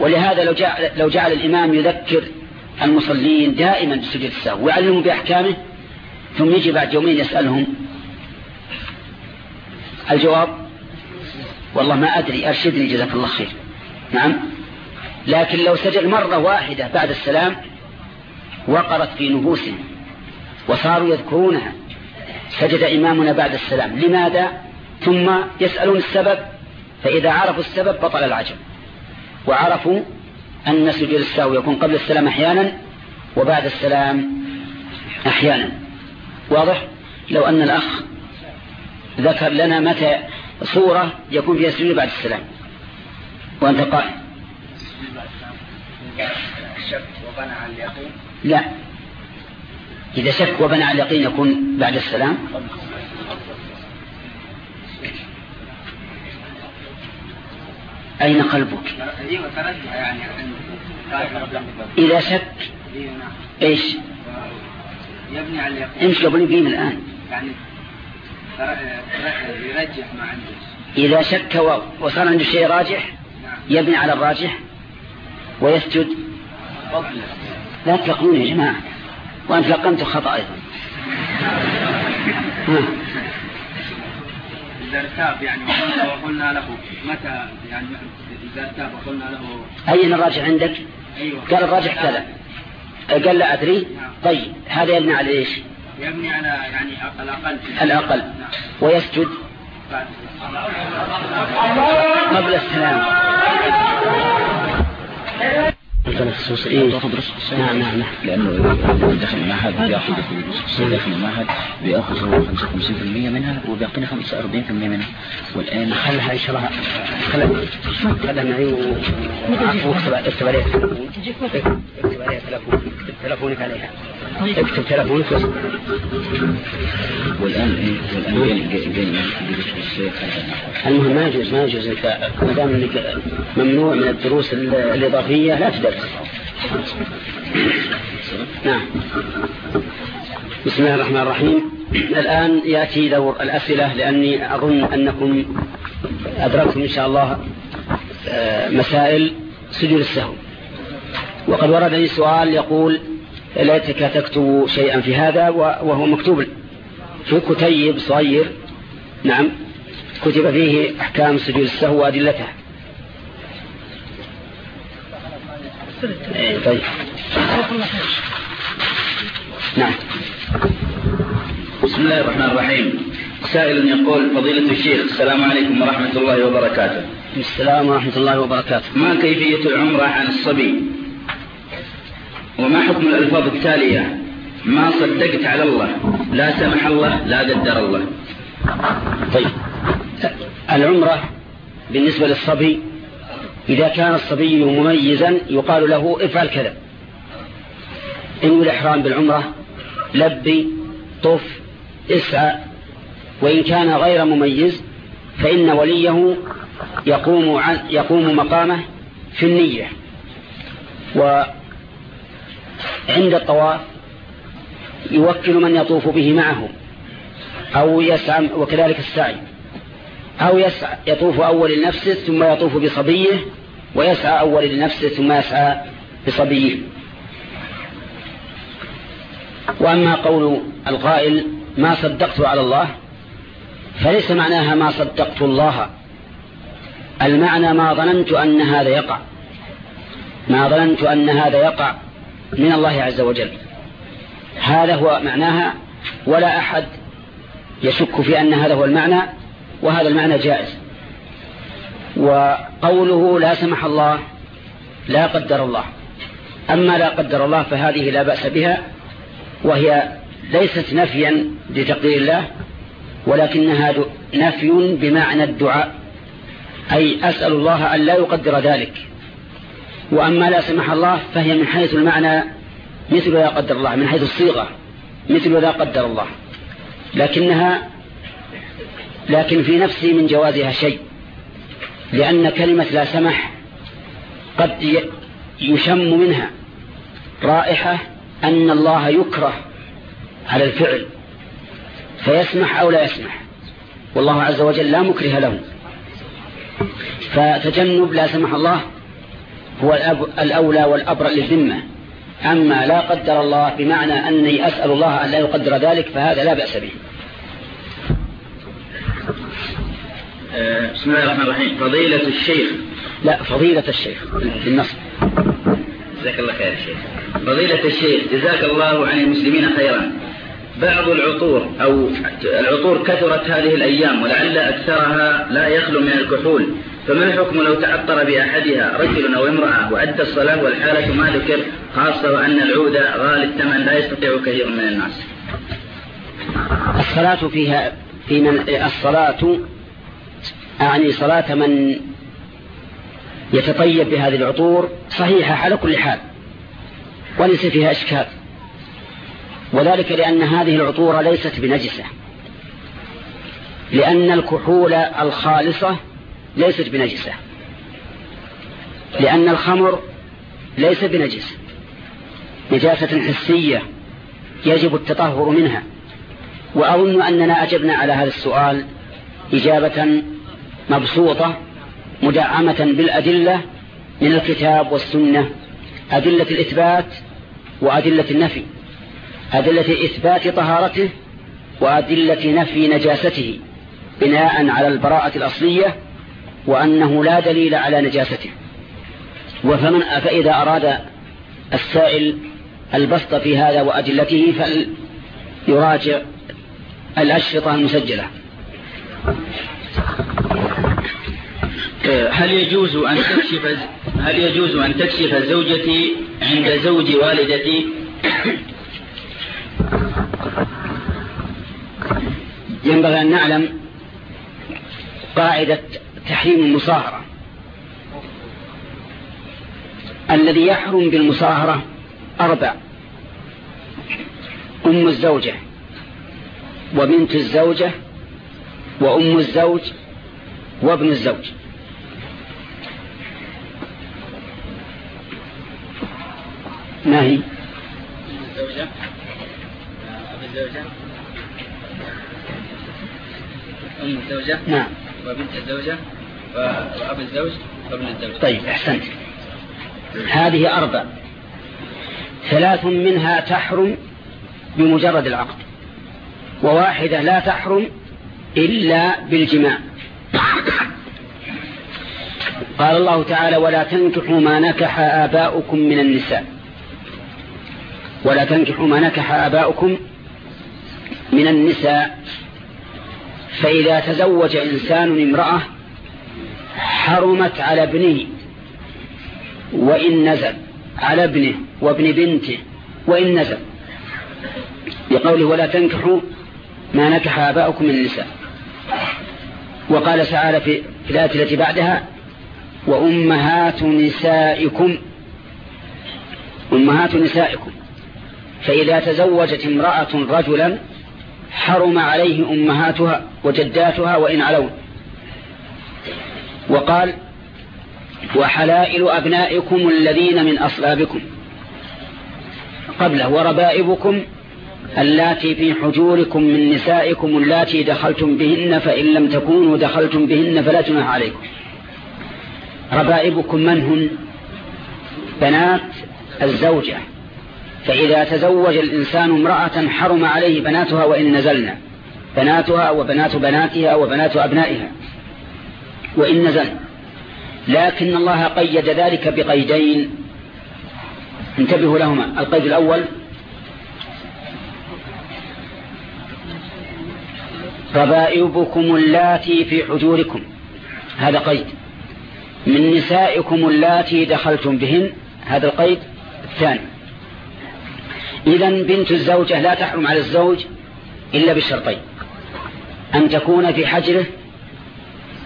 ولهذا لو جعل, لو جعل الإمام يذكر المصلين دائما بسجود السهو ويعلمهم بأحكامه ثم يجي بعد يومين يسألهم الجواب والله ما أدري أرشدني جزاك الله خير. نعم. لكن لو سجد مرة واحدة بعد السلام وقرت في نفوسهم وصاروا يذكرونها سجد إمامنا بعد السلام. لماذا؟ ثم يسألون السبب فإذا عرفوا السبب بطل العجب. وعرفوا أن سجود السهو يكون قبل السلام أحيانا وبعد السلام أحيانا. واضح؟ لو أن الأخ ذكر لنا متى صورة يكون فيها سجود بعد السلام. وأنت قائم لا. إذا شك وبنى على اليقين يكون بعد السلام. أين قلبك؟ إذا شك إيش؟ يبني على اليقين. امشي قبل يبين الآن. يعني إذا شك وصار عنده شيء راجح يبني على الراجح ويسجد. لا تلقون يا جماعة. وأنت لقنت خطأ أيضا. إذا ارتاب يعني وقلنا له متى يعني إذا ارتاب وقلنا له أين الراجح عندك؟ أيوة. قال الراجح كذا. قال لا أدري. طيب هذا يبني على إيش؟ يبني على يعني الأقل الأقل. ويسجد قبل السلام إيه؟ نعم نعم نعم لأنه دخل المعهد بياخذ داخل المعهد بياخذ 55% منها وبيعطينا 45% منها والآن خلها الله خلها خلها معي واكتب اكتب عليها اكتب عليها تلفون اكتب تلفونك عليها اكتب تلفونك إيه؟ والآن جاي المهم ما يجوز ما يجوز ما دام انك ممنوع من الدروس الإضافية لا تدرس نعم بسم الله الرحمن الرحيم الآن يأتي دور الأسئلة لأني أظن أنكم أدركتم إن شاء الله آه، مسائل سجود السهو وقد ورد لي سؤال يقول ليتك تكتب شيئا في هذا وهو مكتوب في كتيب صغير. نعم. كتب فيه أحكام سجود السهو وأدلتها. إيه، طيب. نعم. بسم الله الرحمن الرحيم. سائل يقول فضيلة الشيخ السلام عليكم ورحمة الله وبركاته. السلام ورحمة الله وبركاته. ما كيفية العمرة عن الصبي؟ وما حكم الألفاظ التالية؟ ما صدقت على الله لا سمح الله لا قدر الله. طيب. العمرة بالنسبة للصبي إذا كان الصبي مميزا يقال له افعل كذا. إنه الإحرام بالعمرة لبي طف اسعى. وإن كان غير مميز فإن وليه يقوم, عن يقوم مقامه في النية. وعند الطواف يوكل من يطوف به معه أو يسعى وكذلك السعي أو يسعى يطوف أول لنفسه ثم يطوف بصبيه ويسعى أول لنفسه ثم يسعى بصبيه. وأما قول القائل ما صدقت على الله فليس معناها ما صدقت الله المعنى ما ظننت أن هذا يقع ما ظننت أن هذا يقع من الله عز وجل. هذا هو معناها ولا أحد يشك في أن هذا هو المعنى وهذا المعنى جائز. وقوله لا سمح الله لا قدر الله. أما لا قدر الله فهذه لا بأس بها وهي ليست نفيا لتقدير الله ولكنها نفي بمعنى الدعاء. أي أسأل الله أن لا يقدر ذلك. وأما لا سمح الله فهي من حيث المعنى مثل لا قدر الله من حيث الصيغة مثل لا قدر الله. لكنها لكن في نفسي من جوازها شيء لأن كلمة لا سمح قد يشم منها رائحة أن الله يكره على الفعل فيسمح أو لا يسمح. والله عز وجل لا مكره له. فتجنب لا سمح الله هو الأولى والأبرأ للذمة. أما لا قدر الله بمعنى أني أسأل الله أن لا يقدر ذلك فهذا لا بأس به. آه، بسم الله الرحمن الرحيم. فضيلة الشيخ. لا فضيلة الشيخ بالنصب جزاك الله خير شيخ. فضيلة الشيخ جزاك الله عن المسلمين خيرا. بعض العطور أو العطور كثرت هذه الأيام ولعل أكثرها لا يخلو من الكحول. فما الحكم لو تعطر بأحدها رجل أو امرأة وأدى الصلاة والحالة ما ذكر؟ خاصة وأن العود غالي الثمن لا يستطيع كثير من الناس. الصلاة فيها في من الصلاة أعني صلاة من يتطيب بهذه العطور صحيحة على كل حال وليس فيها إشكال. وذلك لأن هذه العطور ليست بنجسة. لأن الكحول الخالصة ليست بنجسة. لأن الخمر ليس بنجس. نجاسة حسية يجب التطهر منها. وأظن أننا أجبنا على هذا السؤال إجابة مبسوطة مدعمة بالأدلة من الكتاب والسنة أدلة الإثبات وأدلة النفي. أدلة إثبات طهارته وأدلة نفي نجاسته بناء على البراءة الأصلية وأنه لا دليل على نجاسته. وفمن فإذا أراد السائل البسط في هذا وأدلته فليراجع الأشرطة المسجلة. هل يجوز أن تكشف هل يجوز أن تكشف زوجتي عند زوج والدتي؟ ينبغي أن نعلم قاعدة تحريم المصاهرة. الذي يحرم بالمصاهرة أربع أم الزوجة وبنت الزوجة وأم الزوج وابن الزوج. ما هي؟ الزوجة. أم الزوجة. نعم. وبنت الزوجة. وأبو الزوج. وابن الزوج. طيب أحسنت. هذه أربع. ثلاث منها تحرم بمجرد العقد. وواحدة لا تحرم إلا بالجماع. قال الله تعالى ولا تنكحوا ما نكح آباؤكم من النساء. ولا تنكحوا ما نكح آباؤكم من النساء فإذا تزوج إنسان امرأة حرمت على ابنه وإن نزل على ابنه وابن بنته وإن نزل. بقوله ولا تنكحوا ما نكح آباؤكم من النساء. وقال تعالى في الآية التي بعدها وأمهات نسائكم أمهات نسائكم. فإذا تزوجت امرأة رجلا حرم عليه أمهاتها وجداتها وإن علون. وقال وحلائل أبنائكم الذين من أصلابكم قبله وربائبكم اللاتي في حجوركم من نسائكم اللاتي دخلتم بهن فإن لم تكونوا دخلتم بهن فلا جناح عليكم. ربائبكم من هن؟ بنات الزوجة. فإذا تزوج الإنسان امرأة حرم عليه بناتها وإن نزلنا بناتها وبنات بناتها وبنات أبنائها. وإن نزلنا لكن الله قيد ذلك بقيدين. انتبهوا لهما. القيد الأول. ربائبكم اللاتي في حجوركم. هذا قيد. من نسائكم اللاتي دخلتم بهن. هذا القيد الثاني. إذا بنت الزوجة لا تحرم على الزوج إلا بالشرطين أن تكون في حجره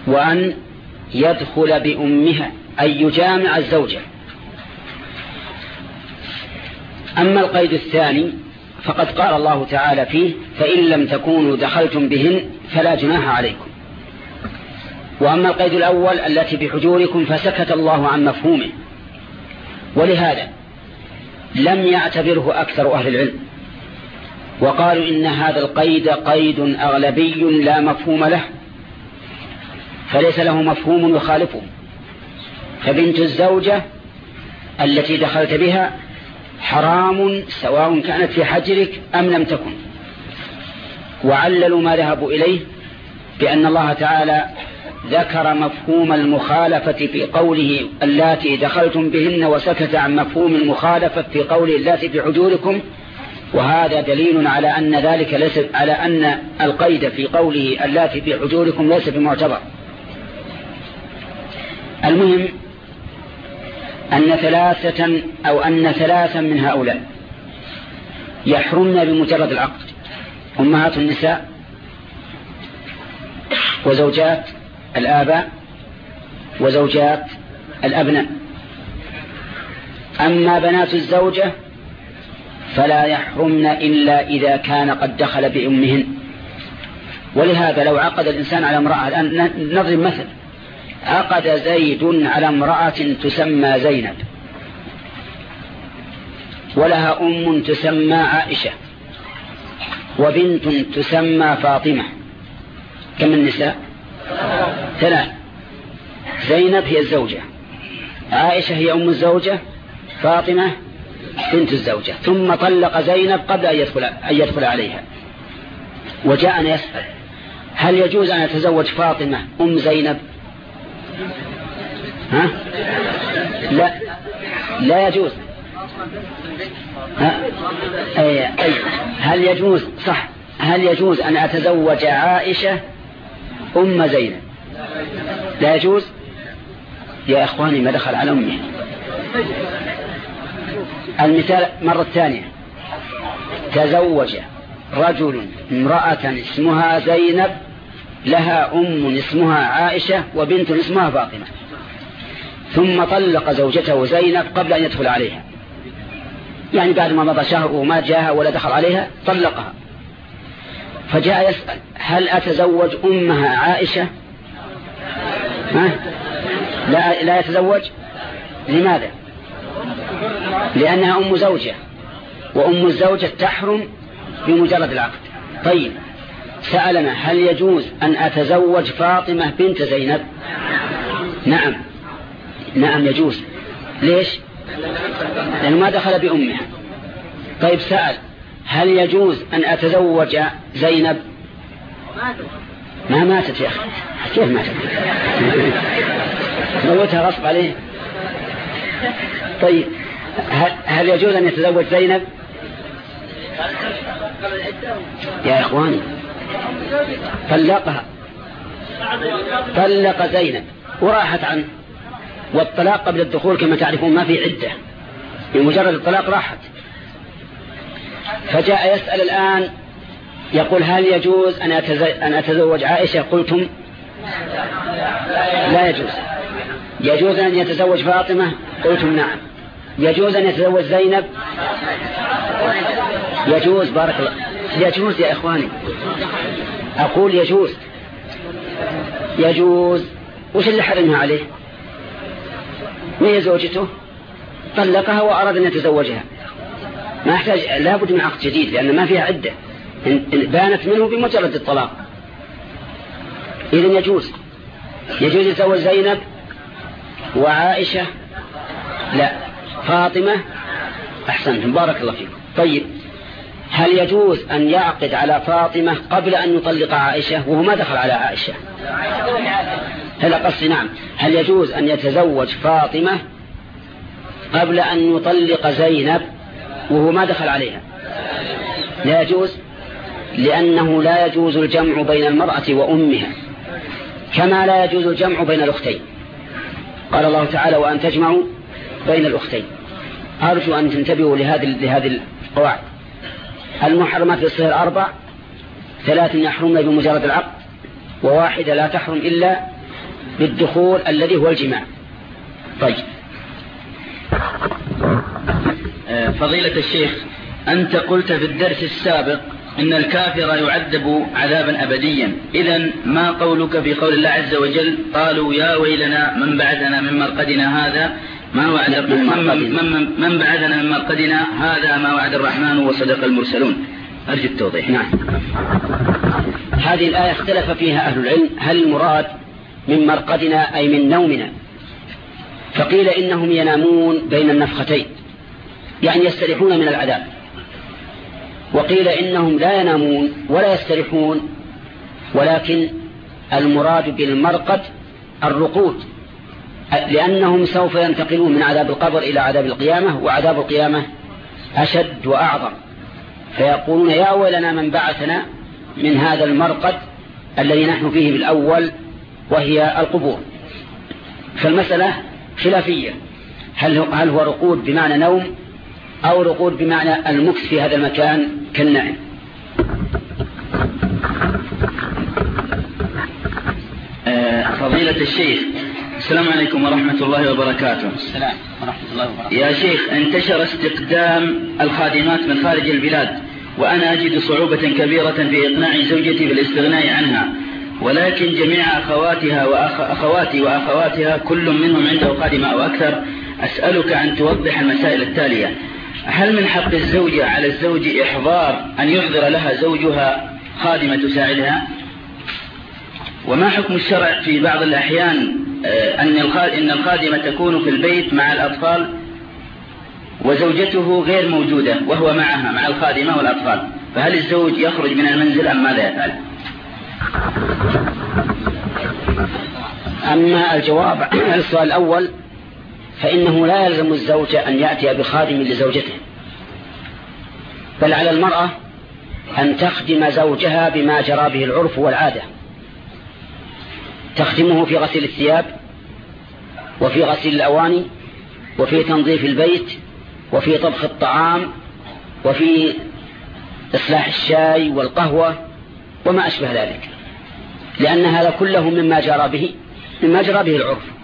وأن يدخل بأمها أي يجامع الزوجة. أما القيد الثاني فقد قال الله تعالى فيه فإن لم تكونوا دخلتم بهن فلا جناح عليكم. وأما القيد الأول التي بحجوركم فسكت الله عن مفهومه. ولهذا لم يعتبره أكثر أهل العلم. وقالوا إن هذا القيد قيد أغلبي لا مفهوم له فليس له مفهوم يخالفه. فبنت الزوجة التي دخلت بها حرام سواء كانت في حجرك أم لم تكن. وعللوا ما ذهبوا إليه بأن الله تعالى ذكر مفهوم المخالفة في قوله اللاتي دخلتم بهن وسكت عن مفهوم المخالفة في قوله اللاتي في حجوركم وهذا دليل على أن ذلك ليس على أن القيد في قوله اللاتي في حجوركم ليس بمعتبر. المهم أن ثلاثة أو أن ثلاثا من هؤلاء يحرمن بمجرد العقد أمهات النساء وزوجات الآباء وزوجات الأبناء. أما بنات الزوجة فلا يحرمن إلا إذا كان قد دخل بأمهن. ولهذا لو عقد الإنسان على امرأة الآن نضرب مثل. عقد زيد على امرأة تسمى زينب. ولها أم تسمى عائشة. وبنت تسمى فاطمة. كم النساء؟ ثلاث. زينب هي الزوجة. عائشة هي أم الزوجة. فاطمة بنت الزوجة. ثم طلق زينب قبل أن يدخل, أن يدخل عليها. وجاءنا يسأل. هل يجوز أن يتزوج فاطمة أم زينب؟ ها؟ لا. لا يجوز. ها؟ أي أي هل يجوز صح. هل يجوز أن أتزوج عائشة أم زينب. لا يجوز؟ يا إخواني ما دخل على أمه المثال مرة ثانية. تزوج رجل امرأة اسمها زينب لها أم اسمها عائشة وبنت اسمها فاطمة. ثم طلق زوجته زينب قبل أن يدخل عليها. يعني بعد ما مضى شهر وما جاءها ولا دخل عليها طلقها. فجاء يسأل هل أتزوج أمها عائشة؟ ها؟ لا, لا يتزوج؟ لماذا؟ لأنها أم زوجة وأم الزوجة تحرم بمجرد العقد. طيب سألنا هل يجوز أن أتزوج فاطمة بنت زينب؟ نعم. نعم يجوز. ليش؟ لأنه ما دخل بأمها. طيب سأل. هل يجوز أن أتزوج زينب؟ ما ماتت يا أخي. كيف ماتت؟ موتها غصب عليه. طيب هل يجوز أن يتزوج زينب؟ يا إخواني طلقها. طلق زينب. وراحت عنه والطلاق قبل الدخول كما تعرفون ما في عدة. بمجرد الطلاق راحت. فجاء يسأل الآن يقول هل يجوز أن أتزوج عائشة؟ قلتم لا يجوز. يجوز أن يتزوج فاطمة؟ قلتم نعم. يجوز أن يتزوج زينب؟ يجوز. بارك الله. يجوز يا إخواني. أقول يجوز. يجوز. وش اللي حرمها عليه؟ ما هي زوجته؟ طلقها وأراد أن يتزوجها. ما يحتاج لابد من عقد جديد لأن ما فيها عدة. بانت منه بمجرد الطلاق. إذن يجوز. يجوز يتزوج زينب وعائشة. لا. فاطمة. أحسن بارك الله فيكم. طيب. هل يجوز أن يعقد على فاطمة قبل أن يطلق عائشة؟ وهو ما دخل على عائشة. هلا قصدي؟ نعم. هل يجوز أن يتزوج فاطمة قبل أن يطلق زينب؟ وهو ما دخل عليها. لا يجوز لأنه لا يجوز الجمع بين المرأة وأمها كما لا يجوز الجمع بين الأختين. قال الله تعالى وأن تجمعوا بين الأختين. أرجو أن تنتبهوا لهذه لهذه القواعد. المحرمات الصهر أربع ثلاث يحرمن بمجرد العقد وواحدة لا تحرم إلا بالدخول الذي هو الجماع. طيب. فضيلة الشيخ أنت قلت في الدرس السابق إن الكافر يعذب عذابا أبديا. إذا ما قولك في قول الله عز وجل؟ قالوا يا ويلنا من بعثنا من مرقدنا هذا ما وعد من, من, من بعثنا من مرقدنا هذا ما وعد الرحمن وصدق المرسلون. أرجو التوضيح. نعم. هذه الآية اختلف فيها أهل العلم. هل المراد من مرقدنا أي من نومنا؟ فقيل إنهم ينامون بين النفختين. يعني يستريحون من العذاب. وقيل إنهم لا ينامون ولا يستريحون ولكن المراد بالمرقد الرقود لأنهم سوف ينتقلون من عذاب القبر إلى عذاب القيامة وعذاب القيامة أشد وأعظم. فيقولون يا ويلنا من بعثنا من هذا المرقد الذي نحن فيه بالأول وهي القبور. فالمسألة خلافية. هل هو رقود بمعنى نوم؟ أو رقود بمعنى المكس في هذا المكان كالنعم. آه، فضيلة الشيخ السلام عليكم ورحمة الله وبركاته. السلام ورحمة الله وبركاته. يا شيخ انتشر استقدام الخادمات من خارج البلاد وأنا أجد صعوبة كبيرة في إقناع زوجتي بالاستغناء عنها ولكن جميع أخواتها وأخواتي وأخواتها كل منهم عنده خادمة أو أكثر أسألك أن توضح المسائل التالية. هل من حق الزوجة على الزوج إحضار أن يحضر لها زوجها خادمة تساعدها وما حكم الشرع في بعض الأحيان آه، أن الخادمة تكون في البيت مع الأطفال وزوجته غير موجودة وهو معها مع الخادمة والأطفال؟ فهل الزوج يخرج من المنزل أم ماذا يفعل؟ أما الجواب السؤال الأول فإنه لا يلزم الزوج أن يأتي بخادم لزوجته. بل على المرأة أن تخدم زوجها بما جرى به العرف والعادة. تخدمه في غسيل الثياب وفي غسيل الأواني وفي تنظيف البيت وفي طبخ الطعام وفي إصلاح الشاي والقهوة وما أشبه ذلك. لأن هذا كله مما جرى به مما جرى به العرف.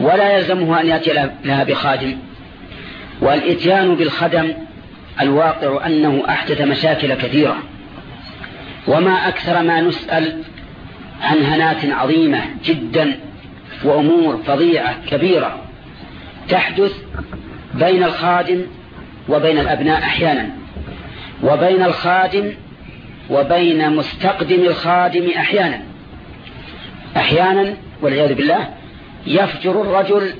ولا يلزمه أن يأتي لها بخادم والإتيان بالخدم الواقع أنه أحدث مشاكل كثيرة. وما أكثر ما نسأل عن هنات عظيمة جدا وأمور فظيعة كبيرة تحدث بين الخادم وبين الأبناء أحيانا وبين الخادم وبين مستقدم الخادم أحيانا. أحيانا والعياذ بالله يفجر الرجل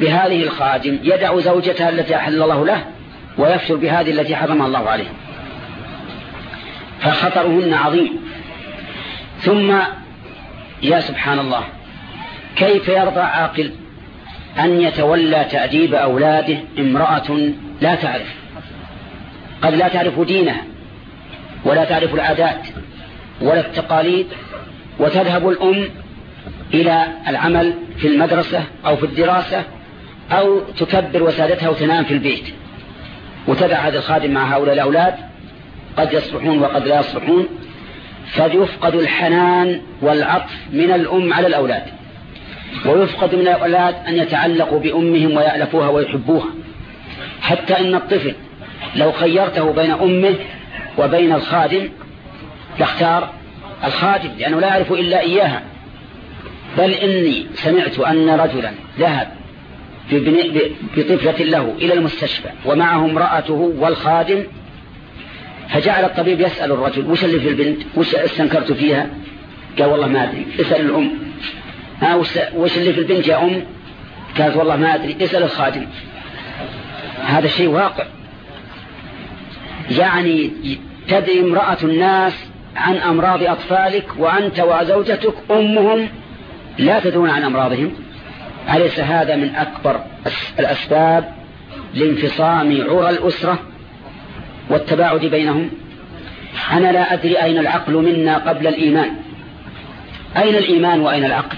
بهذه الخادم يدع زوجته التي أحل الله له ويفجر بهذه التي حرمها الله عليه. فخطرهن عظيم. ثم يا سبحان الله كيف يرضى عاقل أن يتولى تأديب أولاده امرأة لا تعرف؟ قد لا تعرف دينها ولا تعرف العادات ولا التقاليد وتذهب الأم إلى العمل في المدرسة أو في الدراسة أو تكبر وسادتها وتنام في البيت. وتدع هذا الخادم مع هؤلاء الأولاد قد يصلحون وقد لا يصلحون فيفقد الحنان والعطف من الأم على الأولاد. ويفقد من الأولاد أن يتعلقوا بأمهم ويألفوها ويحبوها. حتى إن الطفل لو خيرته بين أمه وبين الخادم لاختار الخادم لأنه لا يعرف إلا إياها. بل إني سمعت أن رجلا ذهب بطفلة له إلى المستشفى ومعه امرأته والخادم فجعل الطبيب يسأل الرجل وش اللي في البنت؟ وش استنكرت فيها؟ قال والله ما أدري. اسأل الأم. ها وش اللي في البنت يا أم؟ قالت والله ما أدري. اسأل الخادم. هذا شيء واقع. يعني تدري امرأة الناس عن أمراض أطفالك وأنت وزوجتك أمهم لا تدرون عن أمراضهم. أليس هذا من أكبر الأسباب لانفصام عرى الأسرة والتباعد بينهم؟ أنا لا أدري أين العقل منا قبل الإيمان. أين الإيمان وأين العقل؟